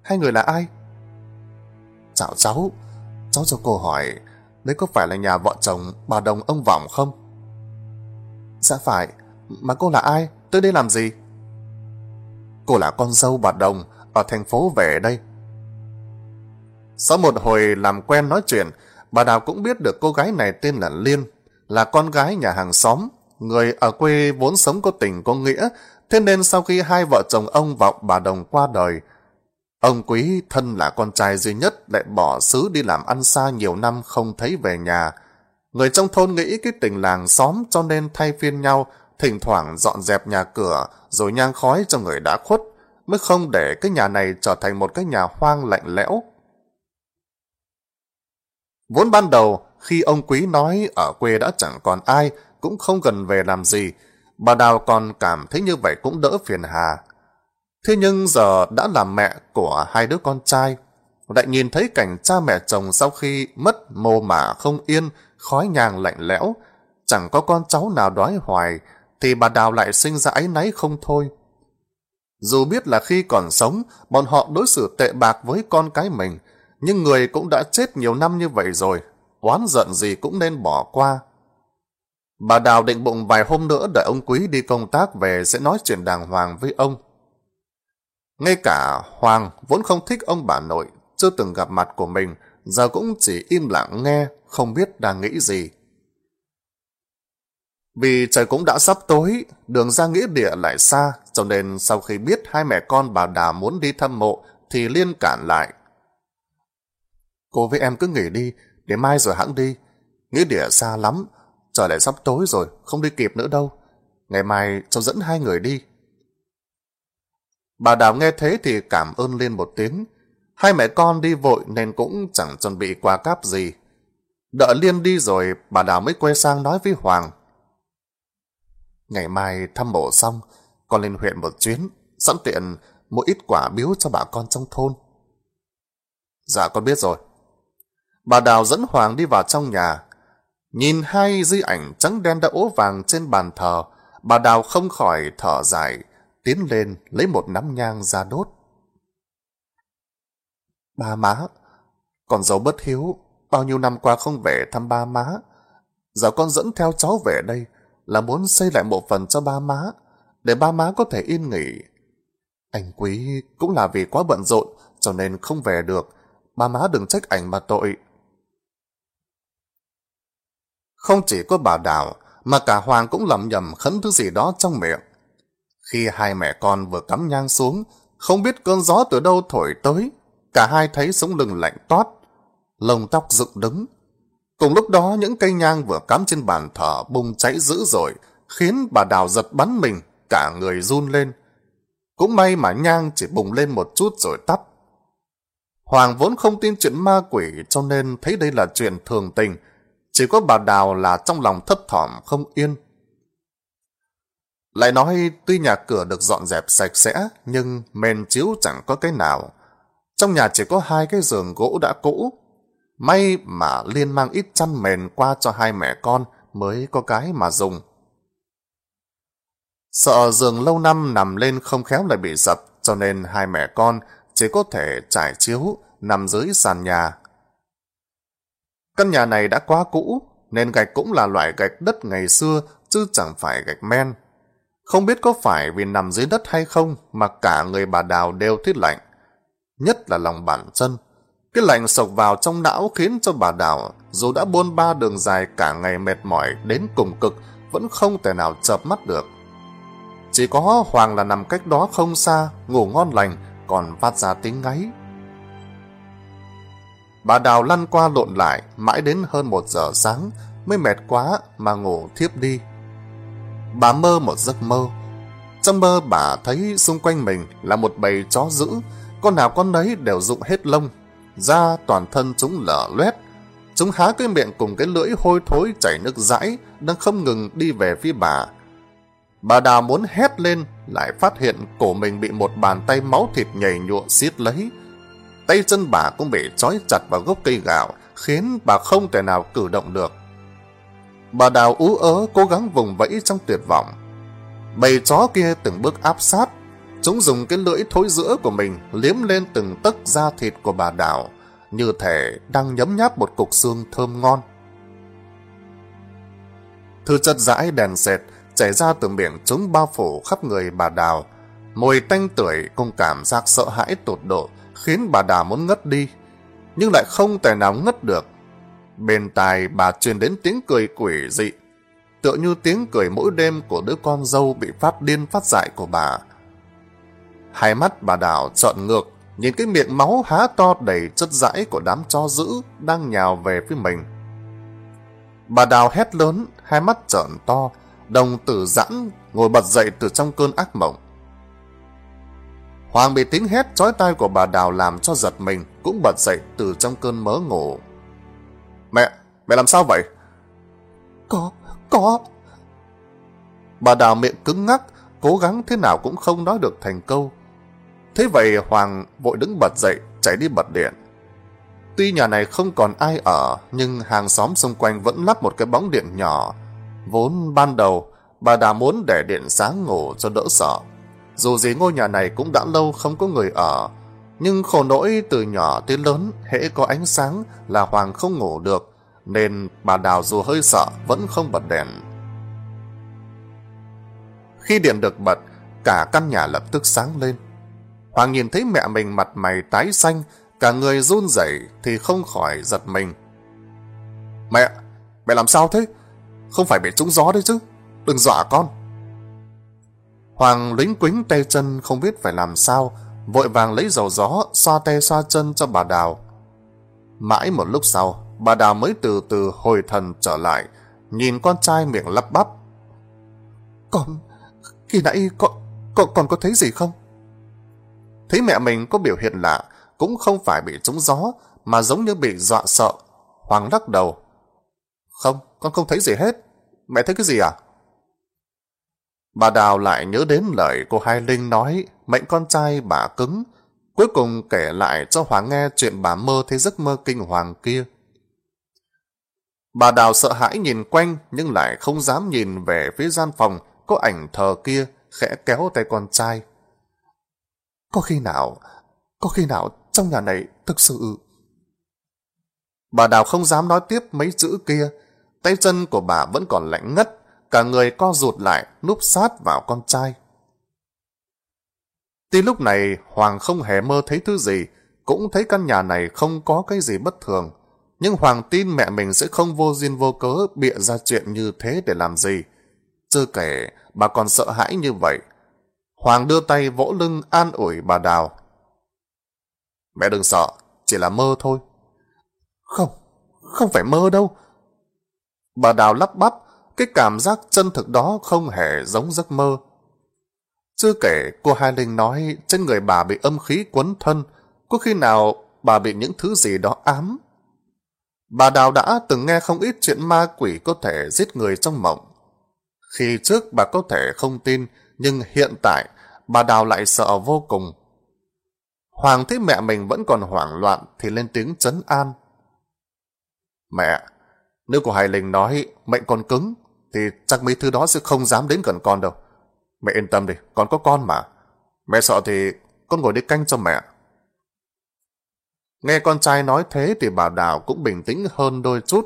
Hai người là ai? Chào cháu, cháu cho cô hỏi, đấy có phải là nhà vợ chồng bà Đồng ông Vọng không? Dạ phải, mà cô là ai? Tới đây làm gì? Cô là con dâu bà Đồng, ở thành phố về đây. Sau một hồi làm quen nói chuyện, bà Đào cũng biết được cô gái này tên là Liên, là con gái nhà hàng xóm, người ở quê vốn sống có tình có nghĩa, thế nên sau khi hai vợ chồng ông Vọng bà Đồng qua đời, ông Quý thân là con trai duy nhất lại bỏ xứ đi làm ăn xa nhiều năm không thấy về nhà. Người trong thôn nghĩ cái tình làng xóm cho nên thay phiên nhau, thỉnh thoảng dọn dẹp nhà cửa rồi nhang khói cho người đã khuất, mới không để cái nhà này trở thành một cái nhà hoang lạnh lẽo. Vốn ban đầu, khi ông Quý nói ở quê đã chẳng còn ai, cũng không cần về làm gì, bà Đào còn cảm thấy như vậy cũng đỡ phiền hà. Thế nhưng giờ đã làm mẹ của hai đứa con trai, lại nhìn thấy cảnh cha mẹ chồng sau khi mất mồ mả không yên, khói nhàng lạnh lẽo, chẳng có con cháu nào đói hoài, thì bà Đào lại sinh ra áy náy không thôi. Dù biết là khi còn sống, bọn họ đối xử tệ bạc với con cái mình, nhưng người cũng đã chết nhiều năm như vậy rồi, oán giận gì cũng nên bỏ qua. Bà Đào định bụng vài hôm nữa đợi ông Quý đi công tác về sẽ nói chuyện đàng hoàng với ông. Ngay cả Hoàng vốn không thích ông bà nội, chưa từng gặp mặt của mình, giờ cũng chỉ im lặng nghe, không biết đang nghĩ gì. Vì trời cũng đã sắp tối, đường ra nghĩa địa lại xa, cho nên sau khi biết hai mẹ con bà Đà muốn đi thăm mộ, thì liên cản lại. Cô với em cứ nghỉ đi, để mai rồi hãng đi. Nghĩa địa xa lắm, trời lại sắp tối rồi, không đi kịp nữa đâu. Ngày mai cháu dẫn hai người đi. Bà Đào nghe thế thì cảm ơn liên một tiếng. Hai mẹ con đi vội nên cũng chẳng chuẩn bị quà cáp gì. Đợi Liên đi rồi, bà Đào mới quay sang nói với Hoàng. Ngày mai thăm mộ xong, con lên huyện một chuyến, sẵn tiện mua ít quả biếu cho bà con trong thôn. Dạ con biết rồi. Bà Đào dẫn Hoàng đi vào trong nhà. Nhìn hai di ảnh trắng đen đã ố vàng trên bàn thờ, bà Đào không khỏi thở dài, tiến lên lấy một nắm nhang ra đốt. Ba má, con dấu bất hiếu, bao nhiêu năm qua không về thăm ba má. Giờ con dẫn theo cháu về đây là muốn xây lại một phần cho ba má, để ba má có thể yên nghỉ. Anh Quý cũng là vì quá bận rộn cho nên không về được, ba má đừng trách ảnh mà tội. Không chỉ có bà Đào, mà cả Hoàng cũng lầm nhầm khấn thứ gì đó trong miệng. Khi hai mẹ con vừa cắm nhang xuống, không biết cơn gió từ đâu thổi tới, cả hai thấy sống lưng lạnh toát, lông tóc dựng đứng. Cùng lúc đó những cây nhang vừa cắm trên bàn thờ bùng cháy dữ dội, khiến bà Đào giật bắn mình, cả người run lên. Cũng may mà nhang chỉ bùng lên một chút rồi tắt. Hoàng vốn không tin chuyện ma quỷ cho nên thấy đây là chuyện thường tình, chỉ có bà Đào là trong lòng thấp thỏm không yên. Lại nói tuy nhà cửa được dọn dẹp sạch sẽ, nhưng mền chiếu chẳng có cái nào. Trong nhà chỉ có hai cái giường gỗ đã cũ. May mà Liên mang ít chăn mền qua cho hai mẹ con mới có cái mà dùng. Sợ giường lâu năm nằm lên không khéo lại bị sập, cho nên hai mẹ con chỉ có thể trải chiếu nằm dưới sàn nhà. Căn nhà này đã quá cũ, nên gạch cũng là loại gạch đất ngày xưa chứ chẳng phải gạch men. Không biết có phải vì nằm dưới đất hay không mà cả người bà Đào đều thiết lạnh. Nhất là lòng bàn chân. Cái lạnh sộc vào trong não khiến cho bà Đào dù đã buôn ba đường dài cả ngày mệt mỏi đến cùng cực vẫn không thể nào chợp mắt được. Chỉ có Hoàng là nằm cách đó không xa, ngủ ngon lành, còn phát ra tiếng ngáy. Bà Đào lăn qua lộn lại, mãi đến hơn một giờ sáng, mới mệt quá mà ngủ thiếp đi. Bà mơ một giấc mơ. Trong mơ bà thấy xung quanh mình là một bầy chó dữ, con nào con nấy đều rụng hết lông. Da toàn thân chúng lở loét. Chúng há cái miệng cùng cái lưỡi hôi thối chảy nước dãi, đang không ngừng đi về phía bà. Bà Đào muốn hét lên, lại phát hiện cổ mình bị một bàn tay máu thịt nhảy nhụa xiết lấy. Tay chân bà cũng bị trói chặt vào gốc cây gạo, khiến bà không thể nào cử động được. Bà Đào ú ớ cố gắng vùng vẫy trong tuyệt vọng. Bầy chó kia từng bước áp sát, chúng dùng cái lưỡi thối giữa của mình liếm lên từng tấc da thịt của bà Đào, như thể đang nhấm nháp một cục xương thơm ngon. Thư chất dãi đèn sệt chảy ra từ miệng chúng bao phủ khắp người bà Đào. Mùi tanh tưởi cùng cảm giác sợ hãi tột độ khiến bà Đào muốn ngất đi, nhưng lại không thể nào ngất được Bên tai bà truyền đến tiếng cười quỷ dị, tựa như tiếng cười mỗi đêm của đứa con dâu bị phát điên phát dại của bà. Hai mắt bà đảo trợn ngược, nhìn cái miệng máu há to đầy chất dãi của đám cho dữ đang nhào về phía mình. Bà đào hét lớn, hai mắt trợn to, đồng tử giãn, ngồi bật dậy từ trong cơn ác mộng. Hoàng bị tiếng hét chói tai của bà đào làm cho giật mình, cũng bật dậy từ trong cơn mớ ngủ. Mẹ, mẹ làm sao vậy? Có, có. Bà Đào miệng cứng ngắc, cố gắng thế nào cũng không nói được thành câu. Thế vậy Hoàng vội đứng bật dậy, chạy đi bật điện. Tuy nhà này không còn ai ở, nhưng hàng xóm xung quanh vẫn lắp một cái bóng điện nhỏ. Vốn ban đầu, bà Đào muốn để điện sáng ngủ cho đỡ sợ. dù gì ngôi nhà này cũng đã lâu không có người ở, nhưng khổ nỗi từ nhỏ tới lớn hễ có ánh sáng là Hoàng không ngủ được, nên bà Đào dù hơi sợ vẫn không bật đèn. Khi điện được bật, cả căn nhà lập tức sáng lên. Hoàng nhìn thấy mẹ mình mặt mày tái xanh, cả người run rẩy thì không khỏi giật mình. Mẹ, mẹ làm sao thế? Không phải bị trúng gió đấy chứ, đừng dọa con. Hoàng lính quính tay chân không biết phải làm sao, vội vàng lấy dầu gió xoa tay xoa chân cho bà Đào. Mãi một lúc sau, bà Đào mới từ từ hồi thần trở lại, nhìn con trai miệng lắp bắp. Con, khi nãy con, con, con có thấy gì không? Thấy mẹ mình có biểu hiện lạ, cũng không phải bị trúng gió, mà giống như bị dọa sợ. Hoàng lắc đầu. Không, con không thấy gì hết. Mẹ thấy cái gì à? Bà Đào lại nhớ đến lời cô Hai Linh nói mệnh con trai bà cứng, cuối cùng kể lại cho Hoàng nghe chuyện bà mơ thấy giấc mơ kinh hoàng kia. Bà Đào sợ hãi nhìn quanh nhưng lại không dám nhìn về phía gian phòng có ảnh thờ kia khẽ kéo tay con trai. Có khi nào, có khi nào trong nhà này thực sự... Bà Đào không dám nói tiếp mấy chữ kia, tay chân của bà vẫn còn lạnh ngất, cả người co rụt lại, núp sát vào con trai. Tuy lúc này Hoàng không hề mơ thấy thứ gì, cũng thấy căn nhà này không có cái gì bất thường, nhưng Hoàng tin mẹ mình sẽ không vô duyên vô cớ bịa ra chuyện như thế để làm gì. Chưa kể, bà còn sợ hãi như vậy. Hoàng đưa tay vỗ lưng an ủi bà Đào. Mẹ đừng sợ, chỉ là mơ thôi. Không, không phải mơ đâu. Bà Đào lắp bắp, cái cảm giác chân thực đó không hề giống giấc mơ. Chưa kể, cô Hai Linh nói trên người bà bị âm khí quấn thân, có khi nào bà bị những thứ gì đó ám. Bà Đào đã từng nghe không ít chuyện ma quỷ có thể giết người trong mộng. Khi trước bà có thể không tin, nhưng hiện tại bà Đào lại sợ vô cùng. Hoàng thấy mẹ mình vẫn còn hoảng loạn thì lên tiếng chấn an. Mẹ, nếu của Hải Linh nói mệnh con cứng, thì chắc mấy thứ đó sẽ không dám đến gần con đâu. Mẹ yên tâm đi, con có con mà. Mẹ sợ thì con ngồi đi canh cho mẹ. Nghe con trai nói thế thì bà Đào cũng bình tĩnh hơn đôi chút.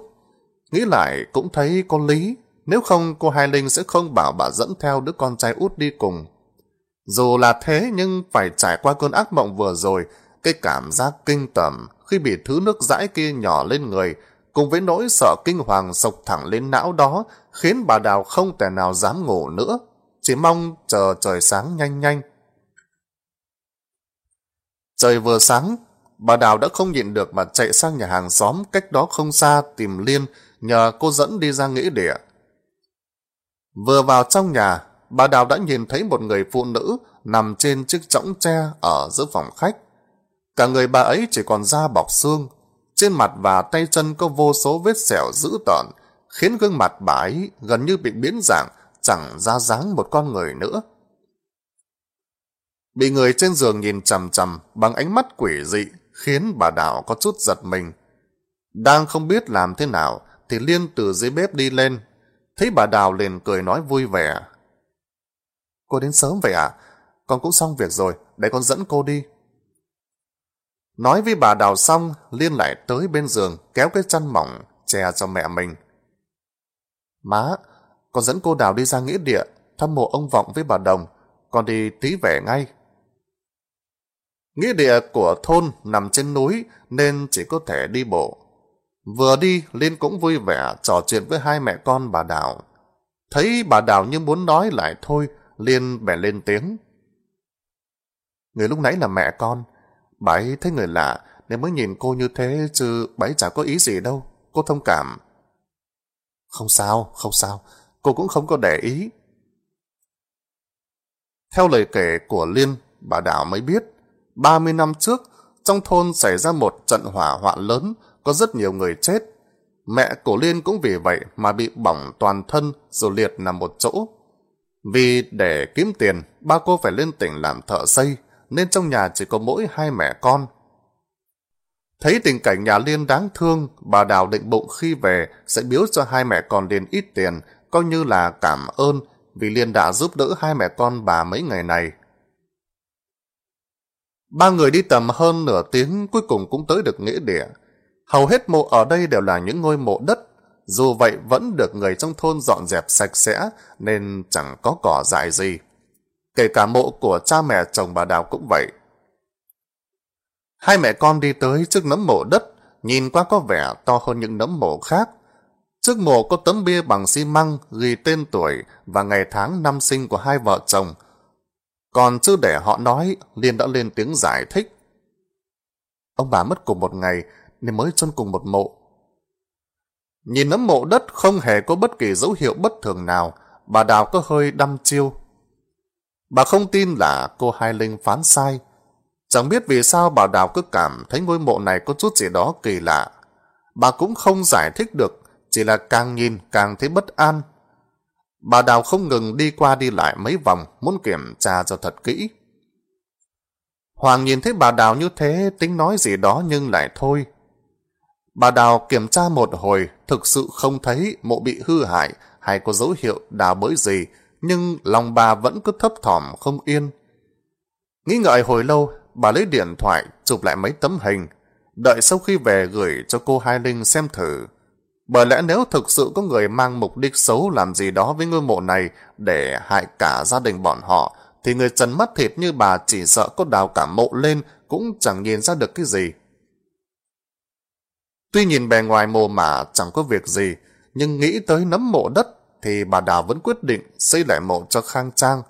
Nghĩ lại cũng thấy có lý, nếu không cô Hai Linh sẽ không bảo bà dẫn theo đứa con trai út đi cùng. Dù là thế nhưng phải trải qua cơn ác mộng vừa rồi, cái cảm giác kinh tởm khi bị thứ nước dãi kia nhỏ lên người, cùng với nỗi sợ kinh hoàng sộc thẳng lên não đó, khiến bà Đào không thể nào dám ngủ nữa, chỉ mong chờ trời sáng nhanh nhanh. Trời vừa sáng, bà Đào đã không nhịn được mà chạy sang nhà hàng xóm cách đó không xa tìm Liên nhờ cô dẫn đi ra nghĩa địa. Vừa vào trong nhà, bà Đào đã nhìn thấy một người phụ nữ nằm trên chiếc chõng tre ở giữa phòng khách. Cả người bà ấy chỉ còn da bọc xương, trên mặt và tay chân có vô số vết sẹo dữ tợn, khiến gương mặt bà ấy gần như bị biến dạng, chẳng ra dáng một con người nữa. Bị người trên giường nhìn chằm chằm bằng ánh mắt quỷ dị, khiến bà Đào có chút giật mình. Đang không biết làm thế nào, thì Liên từ dưới bếp đi lên, thấy bà Đào liền cười nói vui vẻ. Cô đến sớm vậy à? Con cũng xong việc rồi, để con dẫn cô đi. Nói với bà Đào xong, Liên lại tới bên giường, kéo cái chăn mỏng, che cho mẹ mình. Má, con dẫn cô Đào đi ra nghĩa địa, thăm mộ ông Vọng với bà Đồng, con đi tí về ngay. Nghĩa địa của thôn nằm trên núi nên chỉ có thể đi bộ. Vừa đi, Liên cũng vui vẻ trò chuyện với hai mẹ con bà Đào. Thấy bà Đào như muốn nói lại thôi, Liên bẻ lên tiếng. Người lúc nãy là mẹ con, bà ấy thấy người lạ nên mới nhìn cô như thế chứ bà ấy chả có ý gì đâu, cô thông cảm. Không sao, không sao, cô cũng không có để ý. Theo lời kể của Liên, bà Đào mới biết, 30 năm trước, trong thôn xảy ra một trận hỏa hoạn lớn, có rất nhiều người chết. Mẹ cổ Liên cũng vì vậy mà bị bỏng toàn thân rồi liệt nằm một chỗ. Vì để kiếm tiền, ba cô phải lên tỉnh làm thợ xây, nên trong nhà chỉ có mỗi hai mẹ con. Thấy tình cảnh nhà Liên đáng thương, bà Đào định bụng khi về sẽ biếu cho hai mẹ con Liên ít tiền, coi như là cảm ơn vì Liên đã giúp đỡ hai mẹ con bà mấy ngày này. Ba người đi tầm hơn nửa tiếng cuối cùng cũng tới được nghĩa địa. Hầu hết mộ ở đây đều là những ngôi mộ đất, dù vậy vẫn được người trong thôn dọn dẹp sạch sẽ nên chẳng có cỏ dại gì. Kể cả mộ của cha mẹ chồng bà Đào cũng vậy. Hai mẹ con đi tới trước nấm mộ đất, nhìn qua có vẻ to hơn những nấm mộ khác. Trước mộ có tấm bia bằng xi măng ghi tên tuổi và ngày tháng năm sinh của hai vợ chồng. Còn chưa để họ nói, Liên đã lên tiếng giải thích. Ông bà mất cùng một ngày nên mới chôn cùng một mộ. Nhìn nấm mộ đất không hề có bất kỳ dấu hiệu bất thường nào, bà Đào có hơi đăm chiêu. Bà không tin là cô Hai Linh phán sai. Chẳng biết vì sao bà Đào cứ cảm thấy ngôi mộ này có chút gì đó kỳ lạ. Bà cũng không giải thích được, chỉ là càng nhìn càng thấy bất an. Bà Đào không ngừng đi qua đi lại mấy vòng, muốn kiểm tra cho thật kỹ. Hoàng nhìn thấy bà Đào như thế, tính nói gì đó nhưng lại thôi. Bà Đào kiểm tra một hồi, thực sự không thấy mộ bị hư hại hay có dấu hiệu đào bới gì, nhưng lòng bà vẫn cứ thấp thỏm không yên. Nghĩ ngợi hồi lâu, bà lấy điện thoại chụp lại mấy tấm hình, đợi sau khi về gửi cho cô Hai Linh xem thử. Bởi lẽ nếu thực sự có người mang mục đích xấu làm gì đó với ngôi mộ này để hại cả gia đình bọn họ, thì người trần mắt thịt như bà chỉ sợ có đào cả mộ lên cũng chẳng nhìn ra được cái gì. Tuy nhìn bề ngoài mồ mả chẳng có việc gì, nhưng nghĩ tới nấm mộ đất thì bà Đào vẫn quyết định xây lại mộ cho khang trang.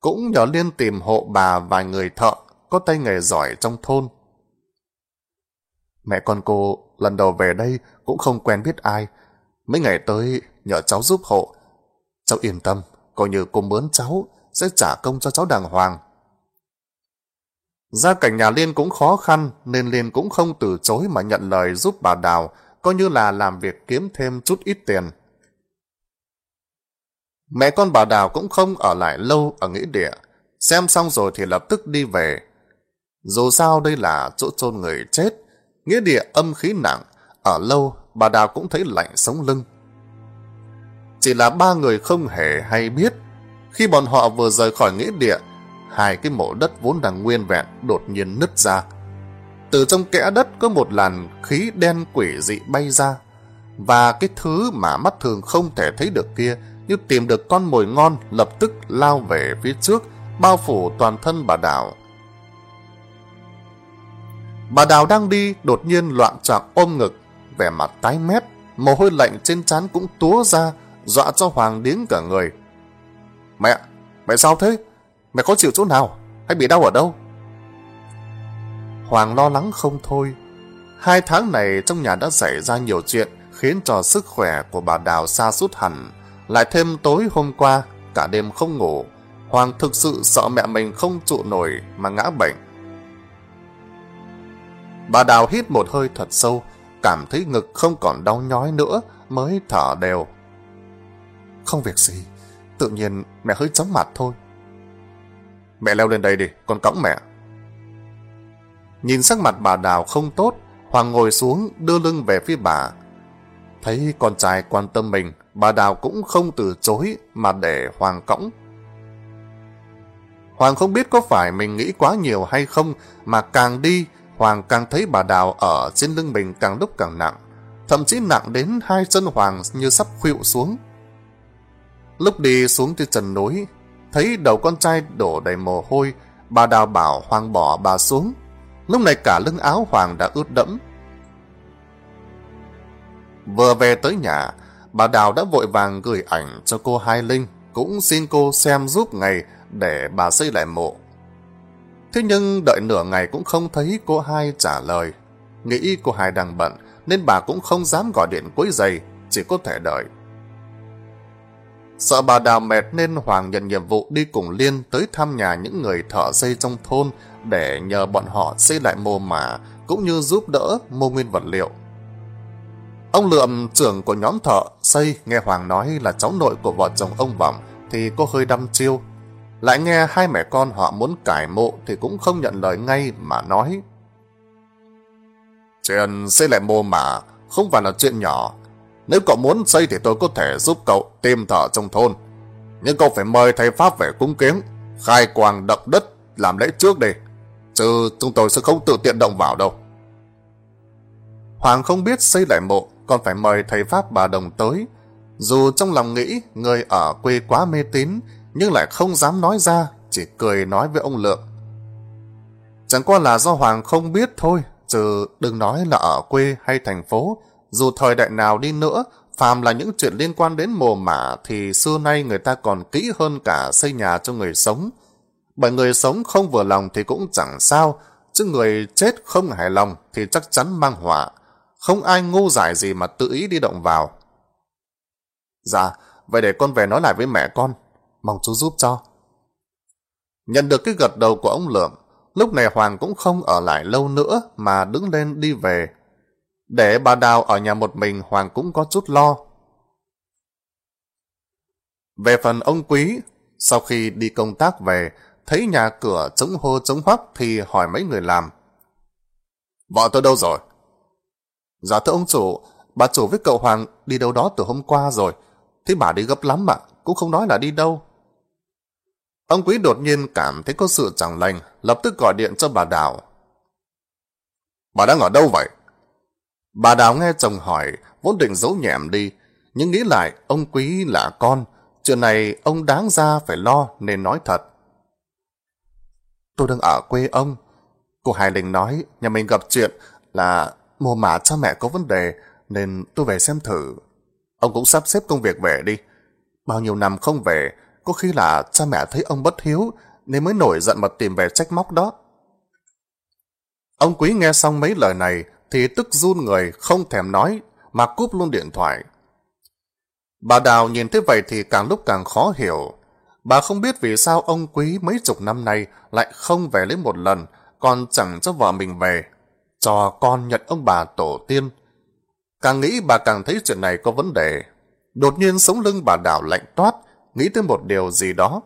Cũng nhờ liên tìm hộ bà vài người thợ có tay nghề giỏi trong thôn. Mẹ con cô lần đầu về đây cũng không quen biết ai. Mấy ngày tới nhờ cháu giúp hộ. Cháu yên tâm, coi như cô mướn cháu sẽ trả công cho cháu đàng hoàng. Gia cảnh nhà Liên cũng khó khăn nên Liên cũng không từ chối mà nhận lời giúp bà Đào coi như là làm việc kiếm thêm chút ít tiền. Mẹ con bà Đào cũng không ở lại lâu ở nghĩa địa, xem xong rồi thì lập tức đi về. Dù sao đây là chỗ chôn người chết, nghĩa địa âm khí nặng, ở lâu bà Đào cũng thấy lạnh sống lưng. Chỉ là ba người không hề hay biết, khi bọn họ vừa rời khỏi nghĩa địa, hai cái mộ đất vốn đang nguyên vẹn đột nhiên nứt ra. Từ trong kẽ đất có một làn khí đen quỷ dị bay ra, và cái thứ mà mắt thường không thể thấy được kia như tìm được con mồi ngon lập tức lao về phía trước, bao phủ toàn thân bà Đào. Bà Đào đang đi, đột nhiên loạn trọng ôm ngực, vẻ mặt tái mét, mồ hôi lạnh trên trán cũng túa ra, dọa cho Hoàng điếng cả người. Mẹ, mẹ sao thế? Mẹ có chịu chỗ nào? Hay bị đau ở đâu? Hoàng lo lắng không thôi. Hai tháng này trong nhà đã xảy ra nhiều chuyện khiến cho sức khỏe của bà Đào xa sút hẳn. Lại thêm tối hôm qua, cả đêm không ngủ. Hoàng thực sự sợ mẹ mình không trụ nổi mà ngã bệnh. Bà Đào hít một hơi thật sâu, cảm thấy ngực không còn đau nhói nữa mới thở đều. Không việc gì, tự nhiên mẹ hơi chóng mặt thôi. Mẹ leo lên đây đi, con cõng mẹ. Nhìn sắc mặt bà Đào không tốt, Hoàng ngồi xuống đưa lưng về phía bà. Thấy con trai quan tâm mình, bà Đào cũng không từ chối mà để Hoàng cõng. Hoàng không biết có phải mình nghĩ quá nhiều hay không mà càng đi, Hoàng càng thấy bà Đào ở trên lưng mình càng lúc càng nặng, thậm chí nặng đến hai chân Hoàng như sắp khuỵu xuống. Lúc đi xuống từ trần núi, thấy đầu con trai đổ đầy mồ hôi, bà Đào bảo Hoàng bỏ bà xuống. Lúc này cả lưng áo Hoàng đã ướt đẫm. Vừa về tới nhà, bà Đào đã vội vàng gửi ảnh cho cô Hai Linh, cũng xin cô xem giúp ngày để bà xây lại mộ. Thế nhưng đợi nửa ngày cũng không thấy cô Hai trả lời. Nghĩ cô Hai đang bận, nên bà cũng không dám gọi điện quấy giày, chỉ có thể đợi. Sợ bà Đào mệt nên Hoàng nhận nhiệm vụ đi cùng Liên tới thăm nhà những người thợ xây trong thôn để nhờ bọn họ xây lại mồ mả cũng như giúp đỡ mua nguyên vật liệu. Ông Lượm, trưởng của nhóm thợ, xây nghe Hoàng nói là cháu nội của vợ chồng ông Vọng thì có hơi đăm chiêu. Lại nghe hai mẹ con họ muốn cải mộ thì cũng không nhận lời ngay mà nói. Chuyện xây lại mồ mả không phải là chuyện nhỏ. Nếu cậu muốn xây thì tôi có thể giúp cậu tìm thợ trong thôn. Nhưng cậu phải mời thầy Pháp về cúng kiến, khai quang đập đất, làm lễ trước đi. Chứ chúng tôi sẽ không tự tiện động vào đâu. Hoàng không biết xây lại mộ còn phải mời thầy Pháp bà Đồng tới. Dù trong lòng nghĩ người ở quê quá mê tín nhưng lại không dám nói ra, chỉ cười nói với ông Lượng. Chẳng qua là do Hoàng không biết thôi, chứ đừng nói là ở quê hay thành phố. Dù thời đại nào đi nữa, phàm là những chuyện liên quan đến mồ mả thì xưa nay người ta còn kỹ hơn cả xây nhà cho người sống. Bởi người sống không vừa lòng thì cũng chẳng sao, chứ người chết không hài lòng thì chắc chắn mang họa. Không ai ngu giải gì mà tự ý đi động vào. Dạ, vậy để con về nói lại với mẹ con. Mong chú giúp cho. Nhận được cái gật đầu của ông Lượm, lúc này Hoàng cũng không ở lại lâu nữa mà đứng lên đi về. Để bà Đào ở nhà một mình Hoàng cũng có chút lo. Về phần ông Quý, sau khi đi công tác về, thấy nhà cửa trống hô trống hoắc thì hỏi mấy người làm. Vợ tôi đâu rồi? Dạ thưa ông chủ, bà chủ với cậu Hoàng đi đâu đó từ hôm qua rồi. Thế bà đi gấp lắm mà, cũng không nói là đi đâu. Ông Quý đột nhiên cảm thấy có sự chẳng lành, lập tức gọi điện cho bà Đào. Bà đang ở đâu vậy? Bà Đào nghe chồng hỏi, vốn định giấu nhẹm đi, nhưng nghĩ lại ông Quý là con, chuyện này ông đáng ra phải lo nên nói thật. Tôi đang ở quê ông. Cô Hải Linh nói nhà mình gặp chuyện là mồ mả cha mẹ có vấn đề nên tôi về xem thử. Ông cũng sắp xếp công việc về đi. Bao nhiêu năm không về, có khi là cha mẹ thấy ông bất hiếu nên mới nổi giận mà tìm về trách móc đó. Ông Quý nghe xong mấy lời này thì tức run người không thèm nói mà cúp luôn điện thoại. Bà Đào nhìn thấy vậy thì càng lúc càng khó hiểu. Bà không biết vì sao ông Quý mấy chục năm nay lại không về lấy một lần còn chẳng cho vợ mình về cho con nhận ông bà tổ tiên. Càng nghĩ bà càng thấy chuyện này có vấn đề. Đột nhiên sống lưng bà đào lạnh toát, nghĩ tới một điều gì đó.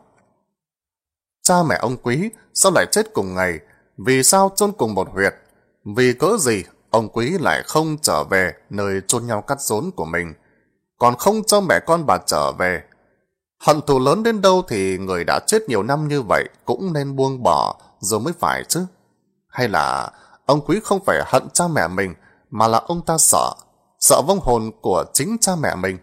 Cha mẹ ông Quý sao lại chết cùng ngày? Vì sao chôn cùng một huyệt? Vì cỡ gì ông Quý lại không trở về nơi chôn nhau cắt rốn của mình, còn không cho mẹ con bà trở về? Hận thù lớn đến đâu thì người đã chết nhiều năm như vậy cũng nên buông bỏ rồi mới phải chứ? Hay là Ông Quý không phải hận cha mẹ mình, mà là ông ta sợ, sợ vong hồn của chính cha mẹ mình.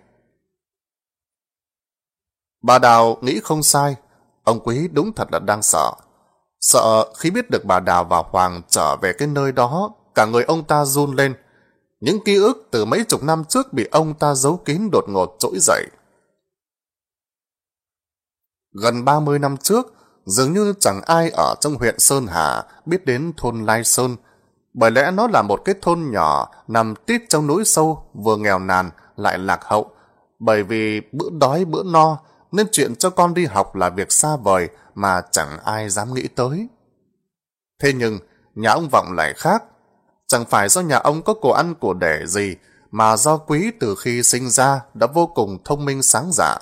Bà Đào nghĩ không sai, ông Quý đúng thật là đang sợ. Sợ khi biết được bà Đào và Hoàng trở về cái nơi đó, cả người ông ta run lên. Những ký ức từ mấy chục năm trước bị ông ta giấu kín đột ngột trỗi dậy. Gần 30 năm trước, dường như chẳng ai ở trong huyện Sơn Hà biết đến thôn Lai Sơn, bởi lẽ nó là một cái thôn nhỏ nằm tít trong núi sâu, vừa nghèo nàn lại lạc hậu. Bởi vì bữa đói bữa no, nên chuyện cho con đi học là việc xa vời mà chẳng ai dám nghĩ tới. Thế nhưng, nhà ông Vọng lại khác. Chẳng phải do nhà ông có cổ ăn của đẻ gì, mà do quý từ khi sinh ra đã vô cùng thông minh sáng dạ.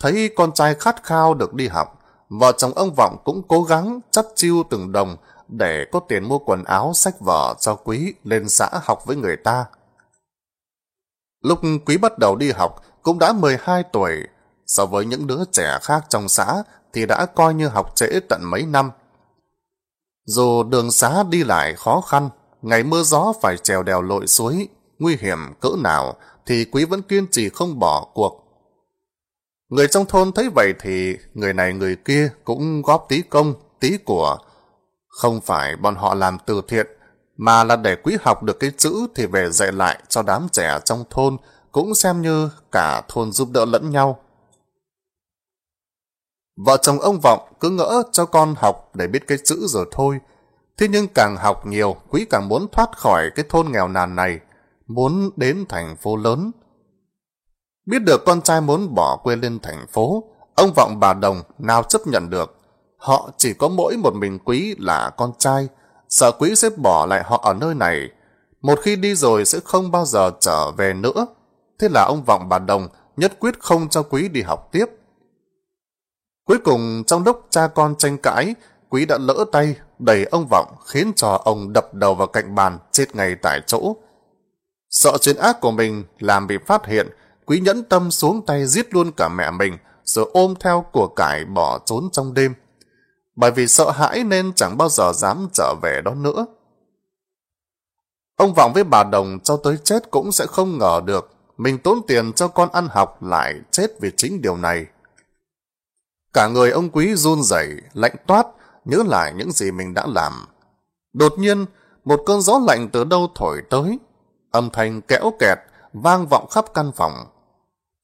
Thấy con trai khát khao được đi học, vợ chồng ông Vọng cũng cố gắng chắt chiêu từng đồng để có tiền mua quần áo sách vở cho Quý lên xã học với người ta. Lúc Quý bắt đầu đi học cũng đã 12 tuổi, so với những đứa trẻ khác trong xã thì đã coi như học trễ tận mấy năm. Dù đường xá đi lại khó khăn, ngày mưa gió phải trèo đèo lội suối, nguy hiểm cỡ nào thì Quý vẫn kiên trì không bỏ cuộc. Người trong thôn thấy vậy thì người này người kia cũng góp tí công, tí của, không phải bọn họ làm từ thiện, mà là để quý học được cái chữ thì về dạy lại cho đám trẻ trong thôn, cũng xem như cả thôn giúp đỡ lẫn nhau. Vợ chồng ông Vọng cứ ngỡ cho con học để biết cái chữ rồi thôi. Thế nhưng càng học nhiều, quý càng muốn thoát khỏi cái thôn nghèo nàn này, muốn đến thành phố lớn. Biết được con trai muốn bỏ quê lên thành phố, ông Vọng bà Đồng nào chấp nhận được. Họ chỉ có mỗi một mình quý là con trai, sợ quý sẽ bỏ lại họ ở nơi này. Một khi đi rồi sẽ không bao giờ trở về nữa. Thế là ông Vọng bà Đồng nhất quyết không cho quý đi học tiếp. Cuối cùng trong lúc cha con tranh cãi, quý đã lỡ tay, đẩy ông Vọng khiến cho ông đập đầu vào cạnh bàn chết ngay tại chỗ. Sợ chuyện ác của mình làm bị phát hiện, quý nhẫn tâm xuống tay giết luôn cả mẹ mình, rồi ôm theo của cải bỏ trốn trong đêm. bởi vì sợ hãi nên chẳng bao giờ dám trở về đó nữa. Ông Vọng với bà Đồng cho tới chết cũng sẽ không ngờ được mình tốn tiền cho con ăn học lại chết vì chính điều này. Cả người ông quý run rẩy, lạnh toát, nhớ lại những gì mình đã làm. Đột nhiên, một cơn gió lạnh từ đâu thổi tới. Âm thanh kẽo kẹt, vang vọng khắp căn phòng.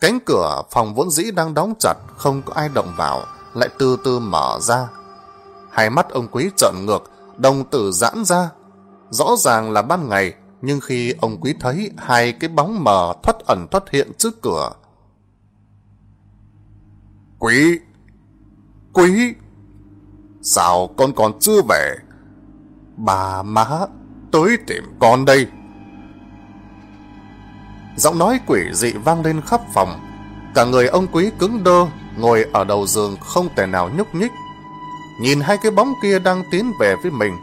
Cánh cửa phòng vốn dĩ đang đóng chặt, không có ai động vào, lại từ từ mở ra. Hai mắt ông quý trợn ngược, đồng tử giãn ra. Rõ ràng là ban ngày, nhưng khi ông quý thấy hai cái bóng mờ thoát ẩn thoát hiện trước cửa. Quý! Quý! Sao con còn chưa về? Bà má, tới tìm con đây. Giọng nói quỷ dị vang lên khắp phòng. Cả người ông quý cứng đơ, ngồi ở đầu giường không thể nào nhúc nhích. Nhìn hai cái bóng kia đang tiến về với mình.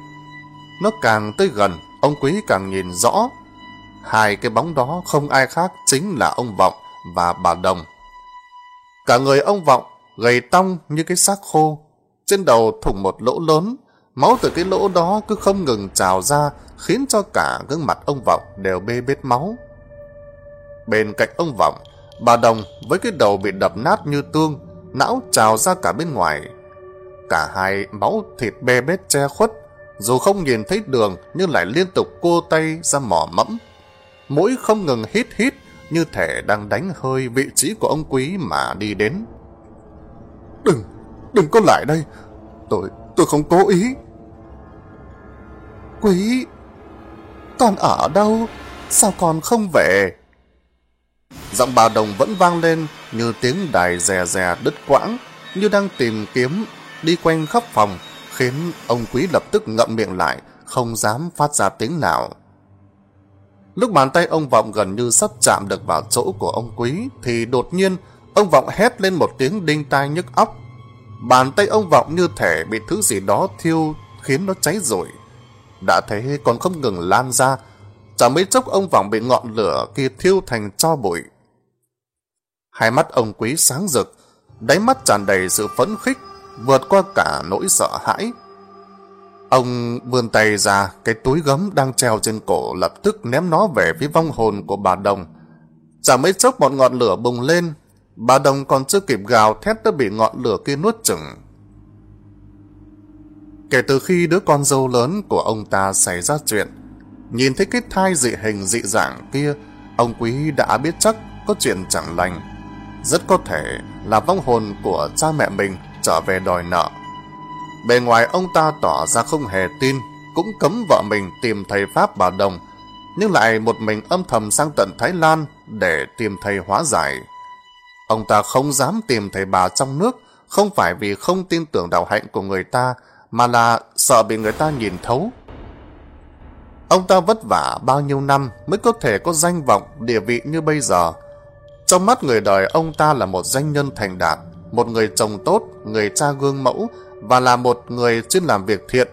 Nó càng tới gần, ông quý càng nhìn rõ. Hai cái bóng đó không ai khác chính là ông Vọng và bà Đồng. Cả người ông Vọng gầy tông như cái xác khô. Trên đầu thủng một lỗ lớn, máu từ cái lỗ đó cứ không ngừng trào ra khiến cho cả gương mặt ông Vọng đều bê bết máu. Bên cạnh ông Vọng, bà Đồng với cái đầu bị đập nát như tương, não trào ra cả bên ngoài. Cả hai máu thịt bê bết che khuất, dù không nhìn thấy đường nhưng lại liên tục cua tay ra mỏ mẫm. Mũi không ngừng hít hít như thể đang đánh hơi vị trí của ông quý mà đi đến. Đừng, đừng có lại đây. Tôi, tôi không cố ý. Quý, con ở đâu? Sao con không về? Giọng bà Đồng vẫn vang lên như tiếng đài rè rè đứt quãng, như đang tìm kiếm, đi quanh khắp phòng, khiến ông quý lập tức ngậm miệng lại, không dám phát ra tiếng nào. Lúc bàn tay ông Vọng gần như sắp chạm được vào chỗ của ông quý, thì đột nhiên ông Vọng hét lên một tiếng đinh tai nhức óc. Bàn tay ông Vọng như thể bị thứ gì đó thiêu khiến nó cháy rồi, Đã thế còn không ngừng lan ra, chả mấy chốc ông Vọng bị ngọn lửa kia thiêu thành cho bụi. Hai mắt ông quý sáng rực, đáy mắt tràn đầy sự phấn khích, vượt qua cả nỗi sợ hãi. Ông vươn tay ra, cái túi gấm đang treo trên cổ lập tức ném nó về phía vong hồn của bà Đồng. Chả mấy chốc một ngọn lửa bùng lên, bà Đồng còn chưa kịp gào thét đã bị ngọn lửa kia nuốt chửng Kể từ khi đứa con dâu lớn của ông ta xảy ra chuyện, nhìn thấy cái thai dị hình dị dạng kia, ông quý đã biết chắc có chuyện chẳng lành. Rất có thể là vong hồn của cha mẹ mình trở về đòi nợ. Bề ngoài ông ta tỏ ra không hề tin, cũng cấm vợ mình tìm thầy Pháp bà Đồng, nhưng lại một mình âm thầm sang tận Thái Lan để tìm thầy hóa giải. Ông ta không dám tìm thầy bà trong nước, không phải vì không tin tưởng đạo hạnh của người ta, mà là sợ bị người ta nhìn thấu. Ông ta vất vả bao nhiêu năm mới có thể có danh vọng, địa vị như bây giờ. Trong mắt người đời ông ta là một danh nhân thành đạt, một người chồng tốt, người cha gương mẫu và là một người chuyên làm việc thiện.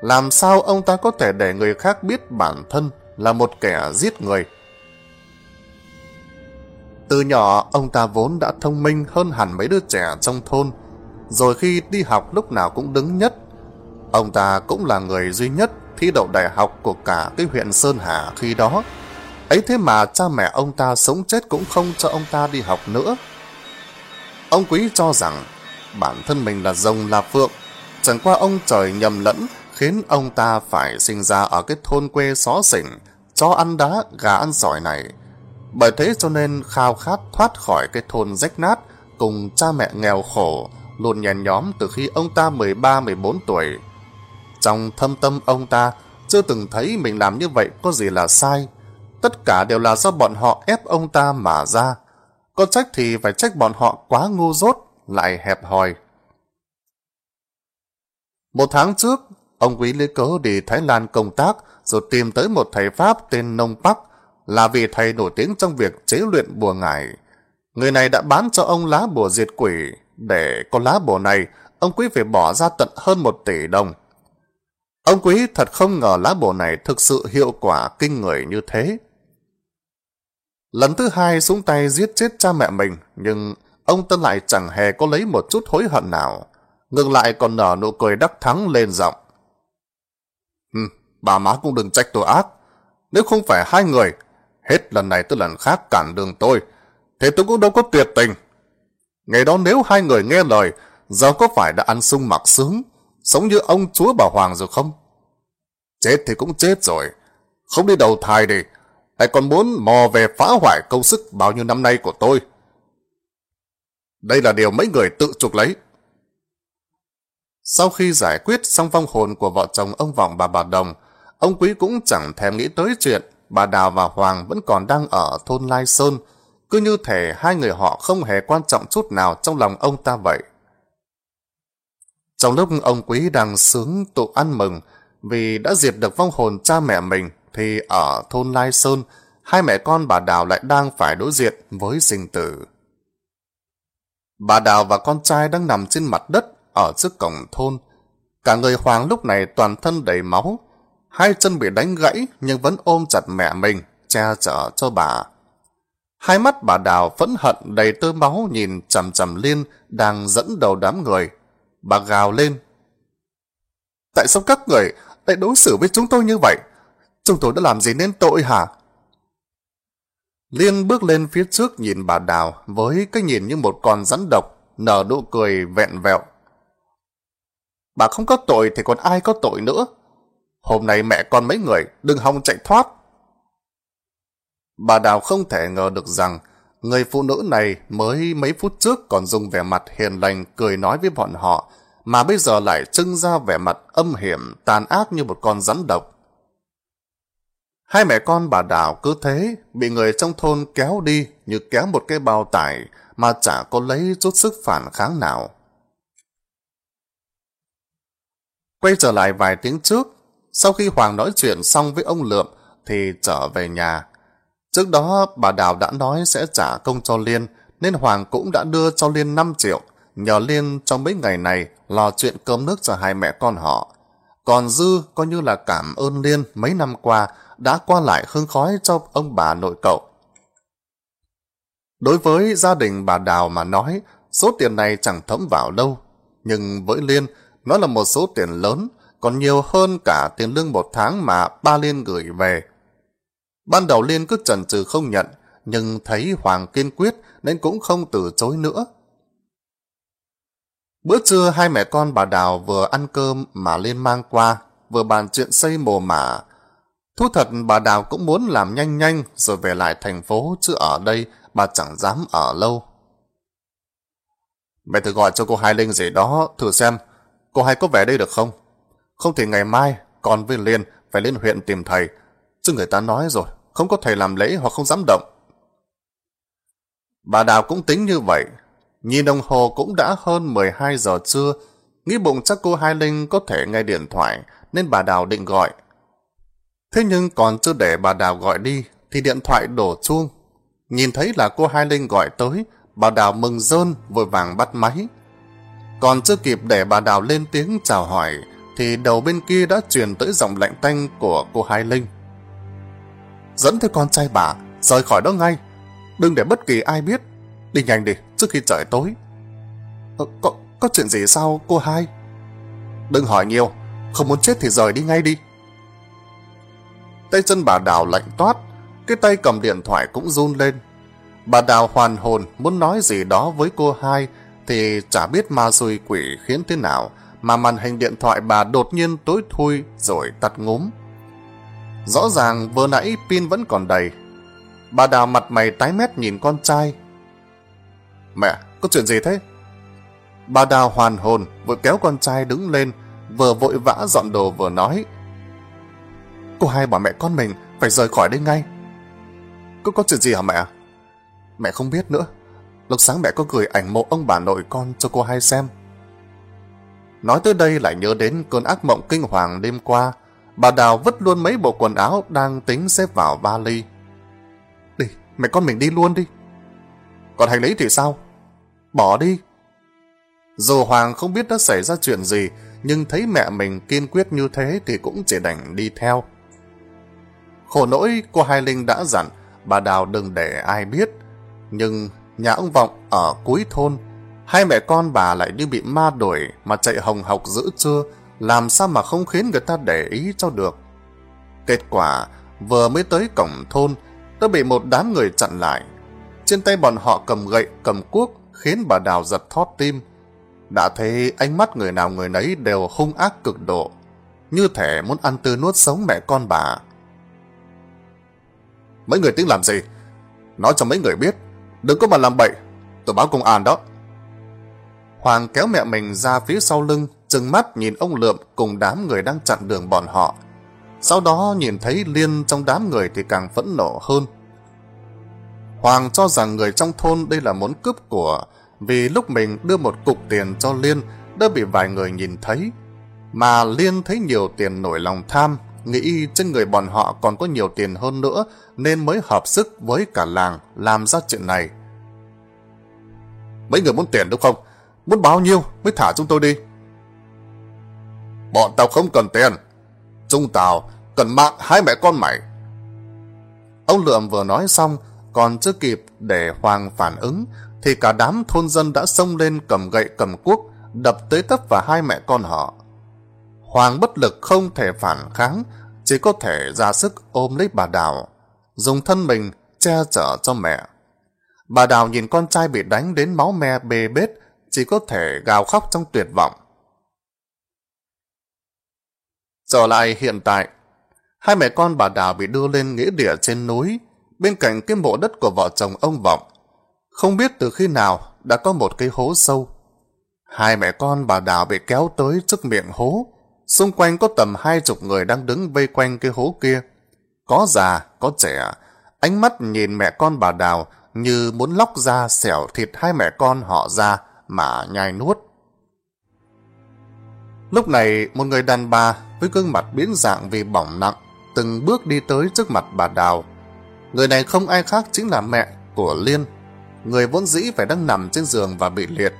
Làm sao ông ta có thể để người khác biết bản thân là một kẻ giết người? Từ nhỏ, ông ta vốn đã thông minh hơn hẳn mấy đứa trẻ trong thôn, rồi khi đi học lúc nào cũng đứng nhất. Ông ta cũng là người duy nhất thi đậu đại học của cả cái huyện Sơn Hà khi đó. Ấy thế mà cha mẹ ông ta sống chết cũng không cho ông ta đi học nữa. Ông Quý cho rằng bản thân mình là rồng là phượng, chẳng qua ông trời nhầm lẫn khiến ông ta phải sinh ra ở cái thôn quê xó xỉnh, cho ăn đá, gà ăn sỏi này. Bởi thế cho nên khao khát thoát khỏi cái thôn rách nát cùng cha mẹ nghèo khổ, luôn nhèn nhóm từ khi ông ta 13-14 tuổi. Trong thâm tâm ông ta, chưa từng thấy mình làm như vậy có gì là sai. Tất cả đều là do bọn họ ép ông ta mà ra. Có trách thì phải trách bọn họ quá ngu dốt, lại hẹp hòi. Một tháng trước, ông quý lấy cớ đi Thái Lan công tác rồi tìm tới một thầy Pháp tên Nông Bắc là vì thầy nổi tiếng trong việc chế luyện bùa ngải. Người này đã bán cho ông lá bùa diệt quỷ. Để có lá bùa này, ông quý phải bỏ ra tận hơn một tỷ đồng. Ông quý thật không ngờ lá bùa này thực sự hiệu quả kinh người như thế. Lần thứ hai xuống tay giết chết cha mẹ mình, nhưng ông ta lại chẳng hề có lấy một chút hối hận nào. ngược lại còn nở nụ cười đắc thắng lên giọng. Ừ, bà má cũng đừng trách tôi ác. Nếu không phải hai người, hết lần này tới lần khác cản đường tôi, thế tôi cũng đâu có tuyệt tình. Ngày đó nếu hai người nghe lời, giờ có phải đã ăn sung mặc sướng, sống như ông chúa bà Hoàng rồi không? Chết thì cũng chết rồi, không đi đầu thai đi, lại còn muốn mò về phá hoại công sức bao nhiêu năm nay của tôi. Đây là điều mấy người tự chuộc lấy. Sau khi giải quyết xong vong hồn của vợ chồng ông Vọng bà bà Đồng, ông Quý cũng chẳng thèm nghĩ tới chuyện bà Đào và Hoàng vẫn còn đang ở thôn Lai Sơn, cứ như thể hai người họ không hề quan trọng chút nào trong lòng ông ta vậy. Trong lúc ông Quý đang sướng tụ ăn mừng vì đã diệt được vong hồn cha mẹ mình, thì ở thôn Lai Sơn, hai mẹ con bà Đào lại đang phải đối diện với sinh tử. Bà Đào và con trai đang nằm trên mặt đất ở trước cổng thôn. Cả người Hoàng lúc này toàn thân đầy máu, hai chân bị đánh gãy nhưng vẫn ôm chặt mẹ mình, che chở cho bà. Hai mắt bà Đào phẫn hận đầy tơ máu nhìn chầm chầm Liên đang dẫn đầu đám người. Bà gào lên. Tại sao các người lại đối xử với chúng tôi như vậy? Chúng tôi đã làm gì nên tội hả? Liên bước lên phía trước nhìn bà Đào với cái nhìn như một con rắn độc, nở nụ cười vẹn vẹo. Bà không có tội thì còn ai có tội nữa? Hôm nay mẹ con mấy người đừng hòng chạy thoát. Bà Đào không thể ngờ được rằng người phụ nữ này mới mấy phút trước còn dùng vẻ mặt hiền lành cười nói với bọn họ, mà bây giờ lại trưng ra vẻ mặt âm hiểm, tàn ác như một con rắn độc. Hai mẹ con bà Đào cứ thế bị người trong thôn kéo đi như kéo một cái bao tải mà chả có lấy chút sức phản kháng nào. Quay trở lại vài tiếng trước, sau khi Hoàng nói chuyện xong với ông Lượm thì trở về nhà. Trước đó bà Đào đã nói sẽ trả công cho Liên nên Hoàng cũng đã đưa cho Liên 5 triệu nhờ Liên trong mấy ngày này lo chuyện cơm nước cho hai mẹ con họ. Còn Dư coi như là cảm ơn Liên mấy năm qua đã qua lại hương khói cho ông bà nội cậu. Đối với gia đình bà Đào mà nói, số tiền này chẳng thấm vào đâu. Nhưng với Liên, nó là một số tiền lớn, còn nhiều hơn cả tiền lương một tháng mà ba Liên gửi về. Ban đầu Liên cứ chần chừ không nhận, nhưng thấy Hoàng kiên quyết nên cũng không từ chối nữa. Bữa trưa hai mẹ con bà Đào vừa ăn cơm mà Liên mang qua, vừa bàn chuyện xây mồ mả. Thú thật bà Đào cũng muốn làm nhanh nhanh rồi về lại thành phố chứ ở đây bà chẳng dám ở lâu. Mẹ thử gọi cho cô Hai Linh gì đó thử xem cô Hai có về đây được không? Không thì ngày mai con với Liên phải lên huyện tìm thầy chứ người ta nói rồi không có thầy làm lễ hoặc không dám động. Bà Đào cũng tính như vậy Nhìn đồng hồ cũng đã hơn 12 giờ trưa, nghĩ bụng chắc cô Hai Linh có thể nghe điện thoại, nên bà Đào định gọi. Thế nhưng còn chưa để bà Đào gọi đi, thì điện thoại đổ chuông. Nhìn thấy là cô Hai Linh gọi tới, bà Đào mừng rơn, vội vàng bắt máy. Còn chưa kịp để bà Đào lên tiếng chào hỏi, thì đầu bên kia đã truyền tới giọng lạnh tanh của cô Hai Linh. Dẫn theo con trai bà, rời khỏi đó ngay. Đừng để bất kỳ ai biết Đi nhanh đi, trước khi trời tối. Ờ, có, có chuyện gì sao cô hai? Đừng hỏi nhiều, không muốn chết thì rời đi ngay đi. Tay chân bà Đào lạnh toát, cái tay cầm điện thoại cũng run lên. Bà Đào hoàn hồn muốn nói gì đó với cô hai thì chả biết ma xui quỷ khiến thế nào mà màn hình điện thoại bà đột nhiên tối thui rồi tắt ngúm. Rõ ràng vừa nãy pin vẫn còn đầy. Bà Đào mặt mày tái mét nhìn con trai Mẹ, có chuyện gì thế? Bà Đào hoàn hồn, vừa kéo con trai đứng lên, vừa vội vã dọn đồ vừa nói. Cô hai bảo mẹ con mình phải rời khỏi đây ngay. Có có chuyện gì hả mẹ? Mẹ không biết nữa. Lúc sáng mẹ có gửi ảnh mộ ông bà nội con cho cô hai xem. Nói tới đây lại nhớ đến cơn ác mộng kinh hoàng đêm qua. Bà Đào vứt luôn mấy bộ quần áo đang tính xếp vào vali. Đi, mẹ con mình đi luôn đi. Còn hành lý thì sao? Bỏ đi. Dù Hoàng không biết đã xảy ra chuyện gì, nhưng thấy mẹ mình kiên quyết như thế thì cũng chỉ đành đi theo. Khổ nỗi cô Hai Linh đã dặn bà Đào đừng để ai biết. Nhưng nhà ông Vọng ở cuối thôn, Hai mẹ con bà lại như bị ma đuổi mà chạy hồng học giữ trưa, làm sao mà không khiến người ta để ý cho được. Kết quả, vừa mới tới cổng thôn, đã bị một đám người chặn lại. Trên tay bọn họ cầm gậy, cầm cuốc, khiến bà Đào giật thót tim. Đã thấy ánh mắt người nào người nấy đều hung ác cực độ, như thể muốn ăn tươi nuốt sống mẹ con bà. Mấy người tính làm gì? Nói cho mấy người biết, đừng có mà làm bậy, tôi báo công an đó. Hoàng kéo mẹ mình ra phía sau lưng, trừng mắt nhìn ông Lượm cùng đám người đang chặn đường bọn họ. Sau đó nhìn thấy Liên trong đám người thì càng phẫn nộ hơn. Hoàng cho rằng người trong thôn đây là muốn cướp của, vì lúc mình đưa một cục tiền cho Liên đã bị vài người nhìn thấy. Mà Liên thấy nhiều tiền nổi lòng tham, nghĩ trên người bọn họ còn có nhiều tiền hơn nữa nên mới hợp sức với cả làng làm ra chuyện này. Mấy người muốn tiền đúng không? Muốn bao nhiêu mới thả chúng tôi đi? Bọn tao không cần tiền. Chúng tao cần mạng hai mẹ con mày. Ông Lượm vừa nói xong, còn chưa kịp để Hoàng phản ứng, thì cả đám thôn dân đã xông lên cầm gậy cầm cuốc, đập tới tấp vào hai mẹ con họ. Hoàng bất lực không thể phản kháng, chỉ có thể ra sức ôm lấy bà Đào, dùng thân mình che chở cho mẹ. Bà Đào nhìn con trai bị đánh đến máu me bê bết, chỉ có thể gào khóc trong tuyệt vọng. Trở lại hiện tại, hai mẹ con bà Đào bị đưa lên nghĩa địa trên núi, bên cạnh cái mộ đất của vợ chồng ông Vọng. Không biết từ khi nào đã có một cái hố sâu. Hai mẹ con bà Đào bị kéo tới trước miệng hố, xung quanh có tầm hai chục người đang đứng vây quanh cái hố kia. Có già, có trẻ, ánh mắt nhìn mẹ con bà Đào như muốn lóc ra xẻo thịt hai mẹ con họ ra mà nhai nuốt. Lúc này, một người đàn bà với gương mặt biến dạng vì bỏng nặng từng bước đi tới trước mặt bà Đào. Người này không ai khác chính là mẹ của Liên, người vốn dĩ phải đang nằm trên giường và bị liệt.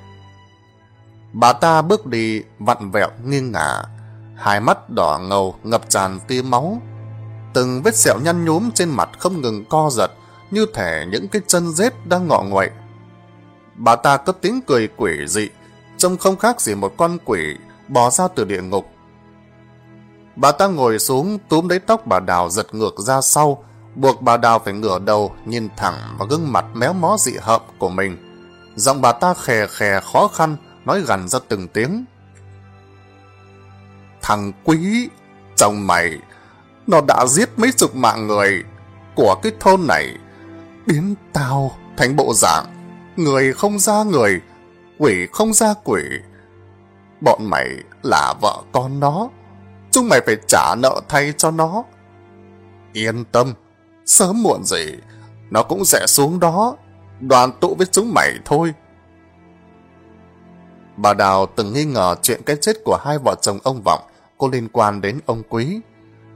Bà ta bước đi vặn vẹo nghiêng ngả, hai mắt đỏ ngầu ngập tràn tia máu. Từng vết sẹo nhăn nhúm trên mặt không ngừng co giật, như thể những cái chân rết đang ngọ nguậy. Bà ta cất tiếng cười quỷ dị, trông không khác gì một con quỷ bò ra từ địa ngục. Bà ta ngồi xuống túm lấy tóc bà Đào giật ngược ra sau, buộc bà Đào phải ngửa đầu nhìn thẳng vào gương mặt méo mó dị hợm của mình. Giọng bà ta khè khè khó khăn, nói gần ra từng tiếng. Thằng quý, chồng mày, nó đã giết mấy chục mạng người của cái thôn này, biến tao thành bộ dạng, người không ra người, quỷ không ra quỷ. Bọn mày là vợ con nó, chúng mày phải trả nợ thay cho nó. Yên tâm, sớm muộn gì, nó cũng sẽ xuống đó, đoàn tụ với chúng mày thôi. Bà Đào từng nghi ngờ chuyện cái chết của hai vợ chồng ông Vọng có liên quan đến ông Quý,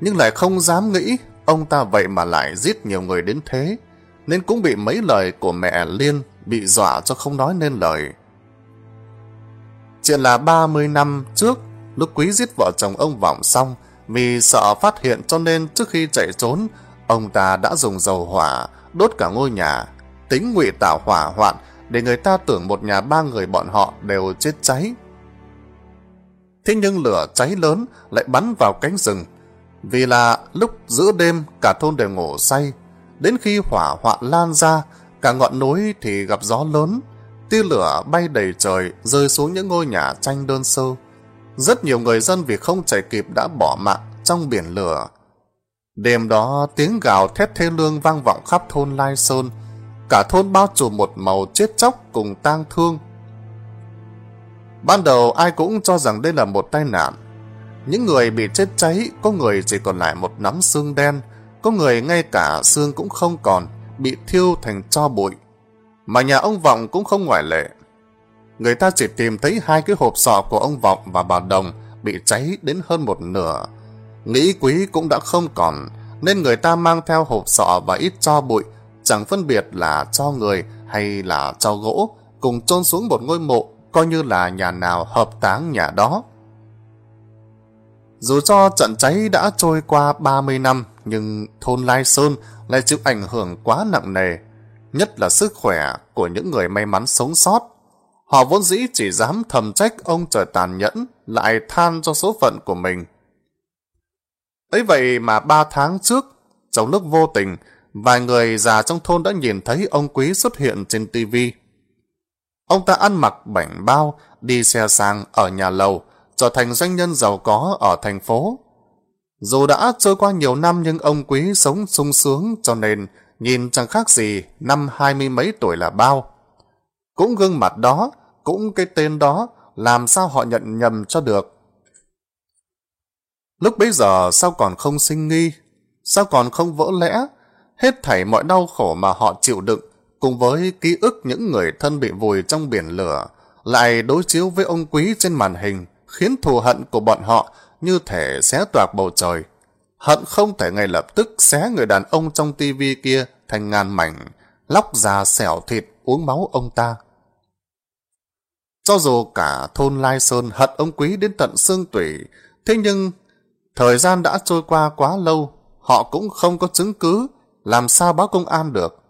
nhưng lại không dám nghĩ ông ta vậy mà lại giết nhiều người đến thế, nên cũng bị mấy lời của mẹ Liên bị dọa cho không nói nên lời. Chuyện là 30 năm trước, lúc Quý giết vợ chồng ông Vọng xong, vì sợ phát hiện cho nên trước khi chạy trốn, ông ta đã dùng dầu hỏa đốt cả ngôi nhà, tính ngụy tạo hỏa hoạn để người ta tưởng một nhà ba người bọn họ đều chết cháy. Thế nhưng lửa cháy lớn lại bắn vào cánh rừng, vì là lúc giữa đêm cả thôn đều ngủ say, đến khi hỏa hoạn lan ra, cả ngọn núi thì gặp gió lớn, tia lửa bay đầy trời rơi xuống những ngôi nhà tranh đơn sơ. Rất nhiều người dân vì không chạy kịp đã bỏ mạng trong biển lửa. Đêm đó tiếng gào thét thê lương vang vọng khắp thôn Lai Sơn, cả thôn bao trùm một màu chết chóc cùng tang thương. Ban đầu ai cũng cho rằng đây là một tai nạn. Những người bị chết cháy, có người chỉ còn lại một nắm xương đen, có người ngay cả xương cũng không còn, bị thiêu thành cho bụi. Mà nhà ông Vọng cũng không ngoại lệ. Người ta chỉ tìm thấy hai cái hộp sọ của ông Vọng và bà Đồng bị cháy đến hơn một nửa. Nghĩ quý cũng đã không còn, nên người ta mang theo hộp sọ và ít cho bụi, chẳng phân biệt là cho người hay là cho gỗ, cùng chôn xuống một ngôi mộ, coi như là nhà nào hợp táng nhà đó. Dù cho trận cháy đã trôi qua 30 năm, nhưng thôn Lai Sơn lại chịu ảnh hưởng quá nặng nề, nhất là sức khỏe của những người may mắn sống sót. Họ vốn dĩ chỉ dám thầm trách ông trời tàn nhẫn, lại than cho số phận của mình. Ấy vậy mà ba tháng trước, trong lúc vô tình, vài người già trong thôn đã nhìn thấy ông Quý xuất hiện trên tivi. Ông ta ăn mặc bảnh bao, đi xe sang ở nhà lầu, trở thành doanh nhân giàu có ở thành phố. Dù đã trôi qua nhiều năm nhưng ông Quý sống sung sướng cho nên nhìn chẳng khác gì năm hai mươi mấy tuổi là bao. Cũng gương mặt đó, cũng cái tên đó, làm sao họ nhận nhầm cho được. Lúc bấy giờ sao còn không sinh nghi, sao còn không vỡ lẽ, hết thảy mọi đau khổ mà họ chịu đựng, cùng với ký ức những người thân bị vùi trong biển lửa, lại đối chiếu với ông quý trên màn hình, khiến thù hận của bọn họ như thể xé toạc bầu trời. Hận không thể ngay lập tức xé người đàn ông trong tivi kia thành ngàn mảnh, lóc da xẻo thịt uống máu ông ta. Cho dù cả thôn Lai Sơn hận ông quý đến tận xương tủy, thế nhưng thời gian đã trôi qua quá lâu, họ cũng không có chứng cứ, làm sao báo công an được.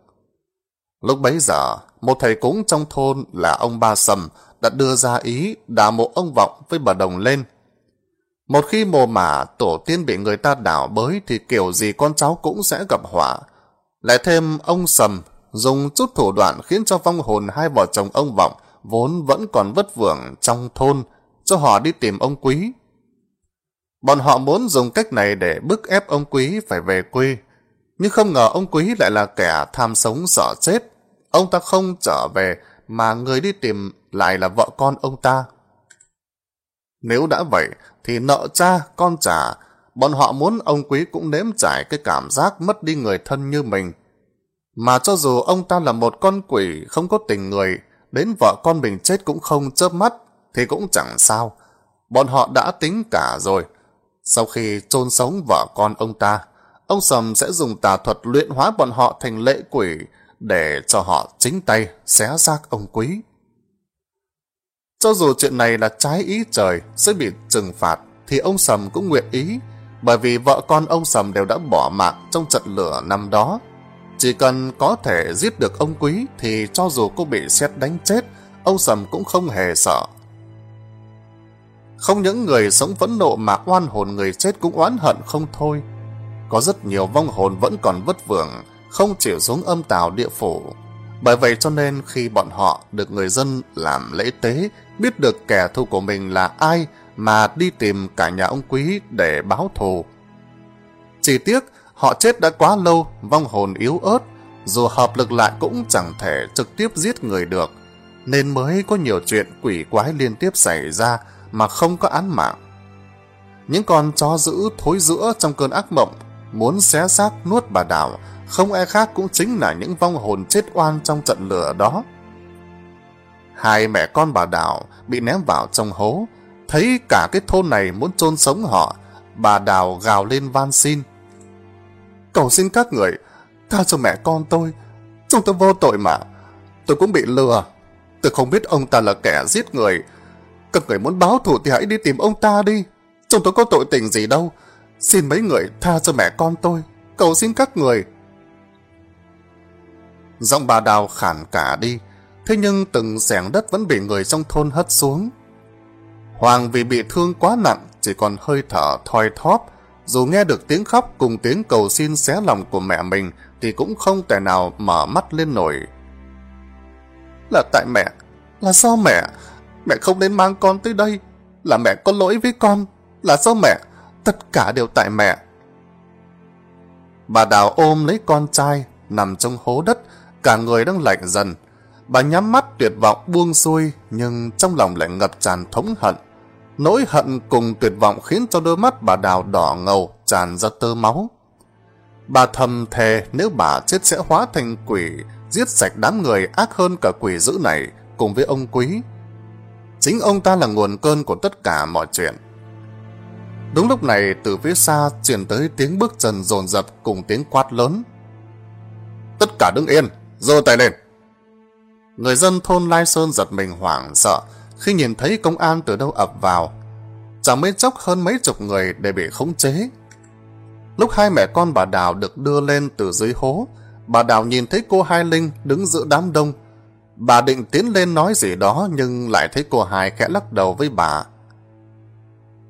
Lúc bấy giờ, một thầy cúng trong thôn là ông Ba Sầm đã đưa ra ý đào mộ ông Vọng với bà Đồng lên. Một khi mồ mả tổ tiên bị người ta đảo bới thì kiểu gì con cháu cũng sẽ gặp họa. Lại thêm, ông Sầm dùng chút thủ đoạn khiến cho vong hồn hai vợ chồng ông Vọng vốn vẫn còn vất vưởng trong thôn, cho họ đi tìm ông Quý. Bọn họ muốn dùng cách này để bức ép ông Quý phải về quê. Nhưng không ngờ ông Quý lại là kẻ tham sống sợ chết. Ông ta không trở về mà người đi tìm lại là vợ con ông ta. Nếu đã vậy thì nợ cha, con trả. Bọn họ muốn ông Quý cũng nếm trải cái cảm giác mất đi người thân như mình. Mà cho dù ông ta là một con quỷ không có tình người, đến vợ con mình chết cũng không chớp mắt, thì cũng chẳng sao. Bọn họ đã tính cả rồi. Sau khi chôn sống vợ con ông ta, ông Sầm sẽ dùng tà thuật luyện hóa bọn họ thành lệ quỷ để cho họ chính tay xé xác ông quý. Cho dù chuyện này là trái ý trời sẽ bị trừng phạt thì ông Sầm cũng nguyện ý bởi vì vợ con ông Sầm đều đã bỏ mạng trong trận lửa năm đó. Chỉ cần có thể giết được ông Quý thì cho dù cô bị xét đánh chết, ông Sầm cũng không hề sợ. Không những người sống vẫn nộ mà oan hồn người chết cũng oán hận không thôi. Có rất nhiều vong hồn vẫn còn vất vưởng, không chịu xuống âm tào địa phủ. Bởi vậy cho nên khi bọn họ được người dân làm lễ tế, biết được kẻ thù của mình là ai mà đi tìm cả nhà ông quý để báo thù. Chỉ tiếc, họ chết đã quá lâu, vong hồn yếu ớt, dù hợp lực lại cũng chẳng thể trực tiếp giết người được, nên mới có nhiều chuyện quỷ quái liên tiếp xảy ra mà không có án mạng. Những con chó dữ thối giữa trong cơn ác mộng muốn xé xác nuốt bà đảo không ai khác cũng chính là những vong hồn chết oan trong trận lửa đó. Hai mẹ con bà Đào bị ném vào trong hố, thấy cả cái thôn này muốn chôn sống họ, bà Đào gào lên van xin. Cầu xin các người, tha cho mẹ con tôi, chúng tôi vô tội mà, tôi cũng bị lừa, tôi không biết ông ta là kẻ giết người, các người muốn báo thù thì hãy đi tìm ông ta đi, chúng tôi có tội tình gì đâu, xin mấy người tha cho mẹ con tôi, cầu xin các người. Giọng bà đào khản cả đi, thế nhưng từng sẻng đất vẫn bị người trong thôn hất xuống. Hoàng vì bị thương quá nặng, chỉ còn hơi thở thoi thóp, dù nghe được tiếng khóc cùng tiếng cầu xin xé lòng của mẹ mình thì cũng không thể nào mở mắt lên nổi. Là tại mẹ, là do mẹ? Mẹ không nên mang con tới đây, là mẹ có lỗi với con, là do mẹ? Tất cả đều tại mẹ. Bà Đào ôm lấy con trai, nằm trong hố đất, cả người đang lạnh dần. Bà nhắm mắt tuyệt vọng buông xuôi, nhưng trong lòng lại ngập tràn thống hận. Nỗi hận cùng tuyệt vọng khiến cho đôi mắt bà đào đỏ ngầu, tràn ra tơ máu. Bà thầm thề nếu bà chết sẽ hóa thành quỷ, giết sạch đám người ác hơn cả quỷ dữ này, cùng với ông quý. Chính ông ta là nguồn cơn của tất cả mọi chuyện. Đúng lúc này, từ phía xa truyền tới tiếng bước chân dồn dập cùng tiếng quát lớn. Tất cả đứng yên, giơ tay lên. Người dân thôn Lai Sơn giật mình hoảng sợ khi nhìn thấy công an từ đâu ập vào. Chẳng mấy chốc hơn mấy chục người để bị khống chế. Lúc hai mẹ con bà Đào được đưa lên từ dưới hố, bà Đào nhìn thấy cô Hai Linh đứng giữa đám đông. Bà định tiến lên nói gì đó nhưng lại thấy cô hai khẽ lắc đầu với bà.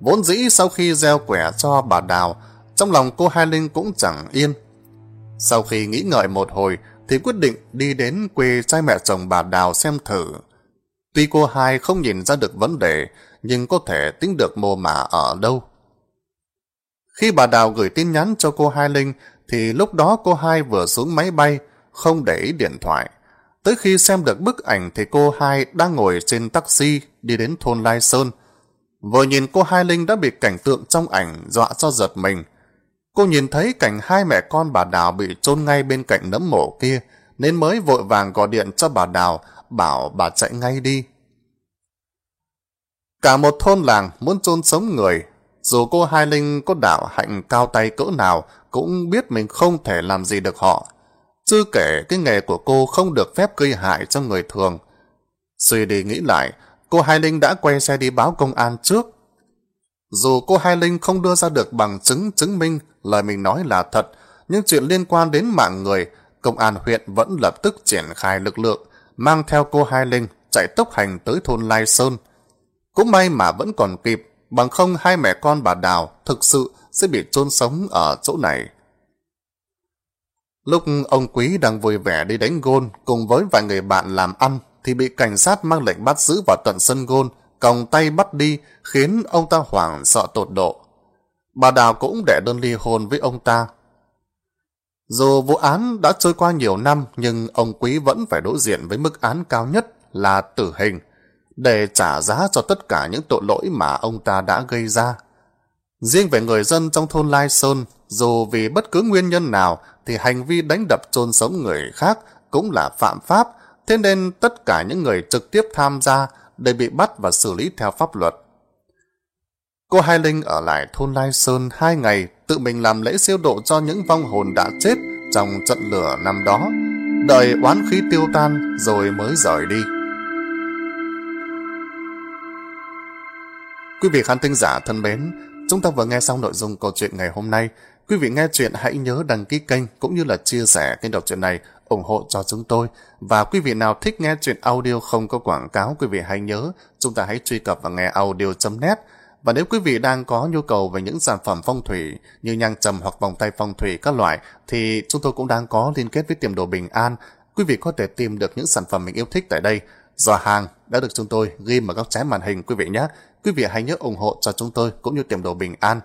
Vốn dĩ sau khi gieo quẻ cho bà Đào, trong lòng cô Hai Linh cũng chẳng yên. Sau khi nghĩ ngợi một hồi thì quyết định đi đến quê trai mẹ chồng bà Đào xem thử. Tuy cô hai không nhìn ra được vấn đề, nhưng có thể tính được mồ mả ở đâu. Khi bà Đào gửi tin nhắn cho cô Hai Linh, thì lúc đó cô Hai vừa xuống máy bay, không để ý điện thoại. Tới khi xem được bức ảnh thì cô Hai đang ngồi trên taxi đi đến thôn Lai Sơn. Vừa nhìn cô Hai Linh đã bị cảnh tượng trong ảnh dọa cho giật mình. Cô nhìn thấy cảnh hai mẹ con bà Đào bị chôn ngay bên cạnh nấm mộ kia, nên mới vội vàng gọi điện cho bà Đào, bảo bà chạy ngay đi. Cả một thôn làng muốn chôn sống người, dù cô Hai Linh có đạo hạnh cao tay cỡ nào, cũng biết mình không thể làm gì được họ. Chưa kể cái nghề của cô không được phép gây hại cho người thường. Suy đi nghĩ lại, cô Hai Linh đã quay xe đi báo công an trước. Dù cô Hai Linh không đưa ra được bằng chứng chứng minh lời mình nói là thật, nhưng chuyện liên quan đến mạng người, công an huyện vẫn lập tức triển khai lực lượng, mang theo cô Hai Linh chạy tốc hành tới thôn Lai Sơn. Cũng may mà vẫn còn kịp, bằng không hai mẹ con bà Đào thực sự sẽ bị chôn sống ở chỗ này. Lúc ông Quý đang vui vẻ đi đánh gôn cùng với vài người bạn làm ăn thì bị cảnh sát mang lệnh bắt giữ vào tận sân gôn, còng tay bắt đi khiến ông ta hoảng sợ tột độ. Bà Đào cũng để đơn ly hôn với ông ta. Dù vụ án đã trôi qua nhiều năm nhưng ông Quý vẫn phải đối diện với mức án cao nhất là tử hình để trả giá cho tất cả những tội lỗi mà ông ta đã gây ra. Riêng về người dân trong thôn Lai Sơn, dù vì bất cứ nguyên nhân nào thì hành vi đánh đập chôn sống người khác cũng là phạm pháp, thế nên tất cả những người trực tiếp tham gia để bị bắt và xử lý theo pháp luật. Cô Hai Linh ở lại thôn Lai Sơn hai ngày tự mình làm lễ siêu độ cho những vong hồn đã chết trong trận lửa năm đó, đợi oán khí tiêu tan rồi mới rời đi. Quý vị khán thính giả thân mến, chúng ta vừa nghe xong nội dung câu chuyện ngày hôm nay. Quý vị nghe chuyện hãy nhớ đăng ký kênh cũng như là chia sẻ kênh đọc truyện này ủng hộ cho chúng tôi. Và quý vị nào thích nghe chuyện audio không có quảng cáo, quý vị hãy nhớ chúng ta hãy truy cập vào nghe audio.net. Và nếu quý vị đang có nhu cầu về những sản phẩm phong thủy như nhang trầm hoặc vòng tay phong thủy các loại thì chúng tôi cũng đang có liên kết với tiệm đồ bình an. Quý vị có thể tìm được những sản phẩm mình yêu thích tại đây. Giò hàng đã được chúng tôi ghi vào góc trái màn hình quý vị nhé. Quý vị hãy nhớ ủng hộ cho chúng tôi cũng như tiệm đồ bình an.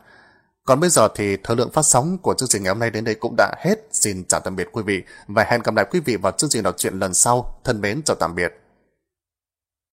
Còn bây giờ thì thời lượng phát sóng của chương trình ngày hôm nay đến đây cũng đã hết. Xin chào tạm biệt quý vị và hẹn gặp lại quý vị vào chương trình đọc truyện lần sau. Thân mến, chào tạm biệt.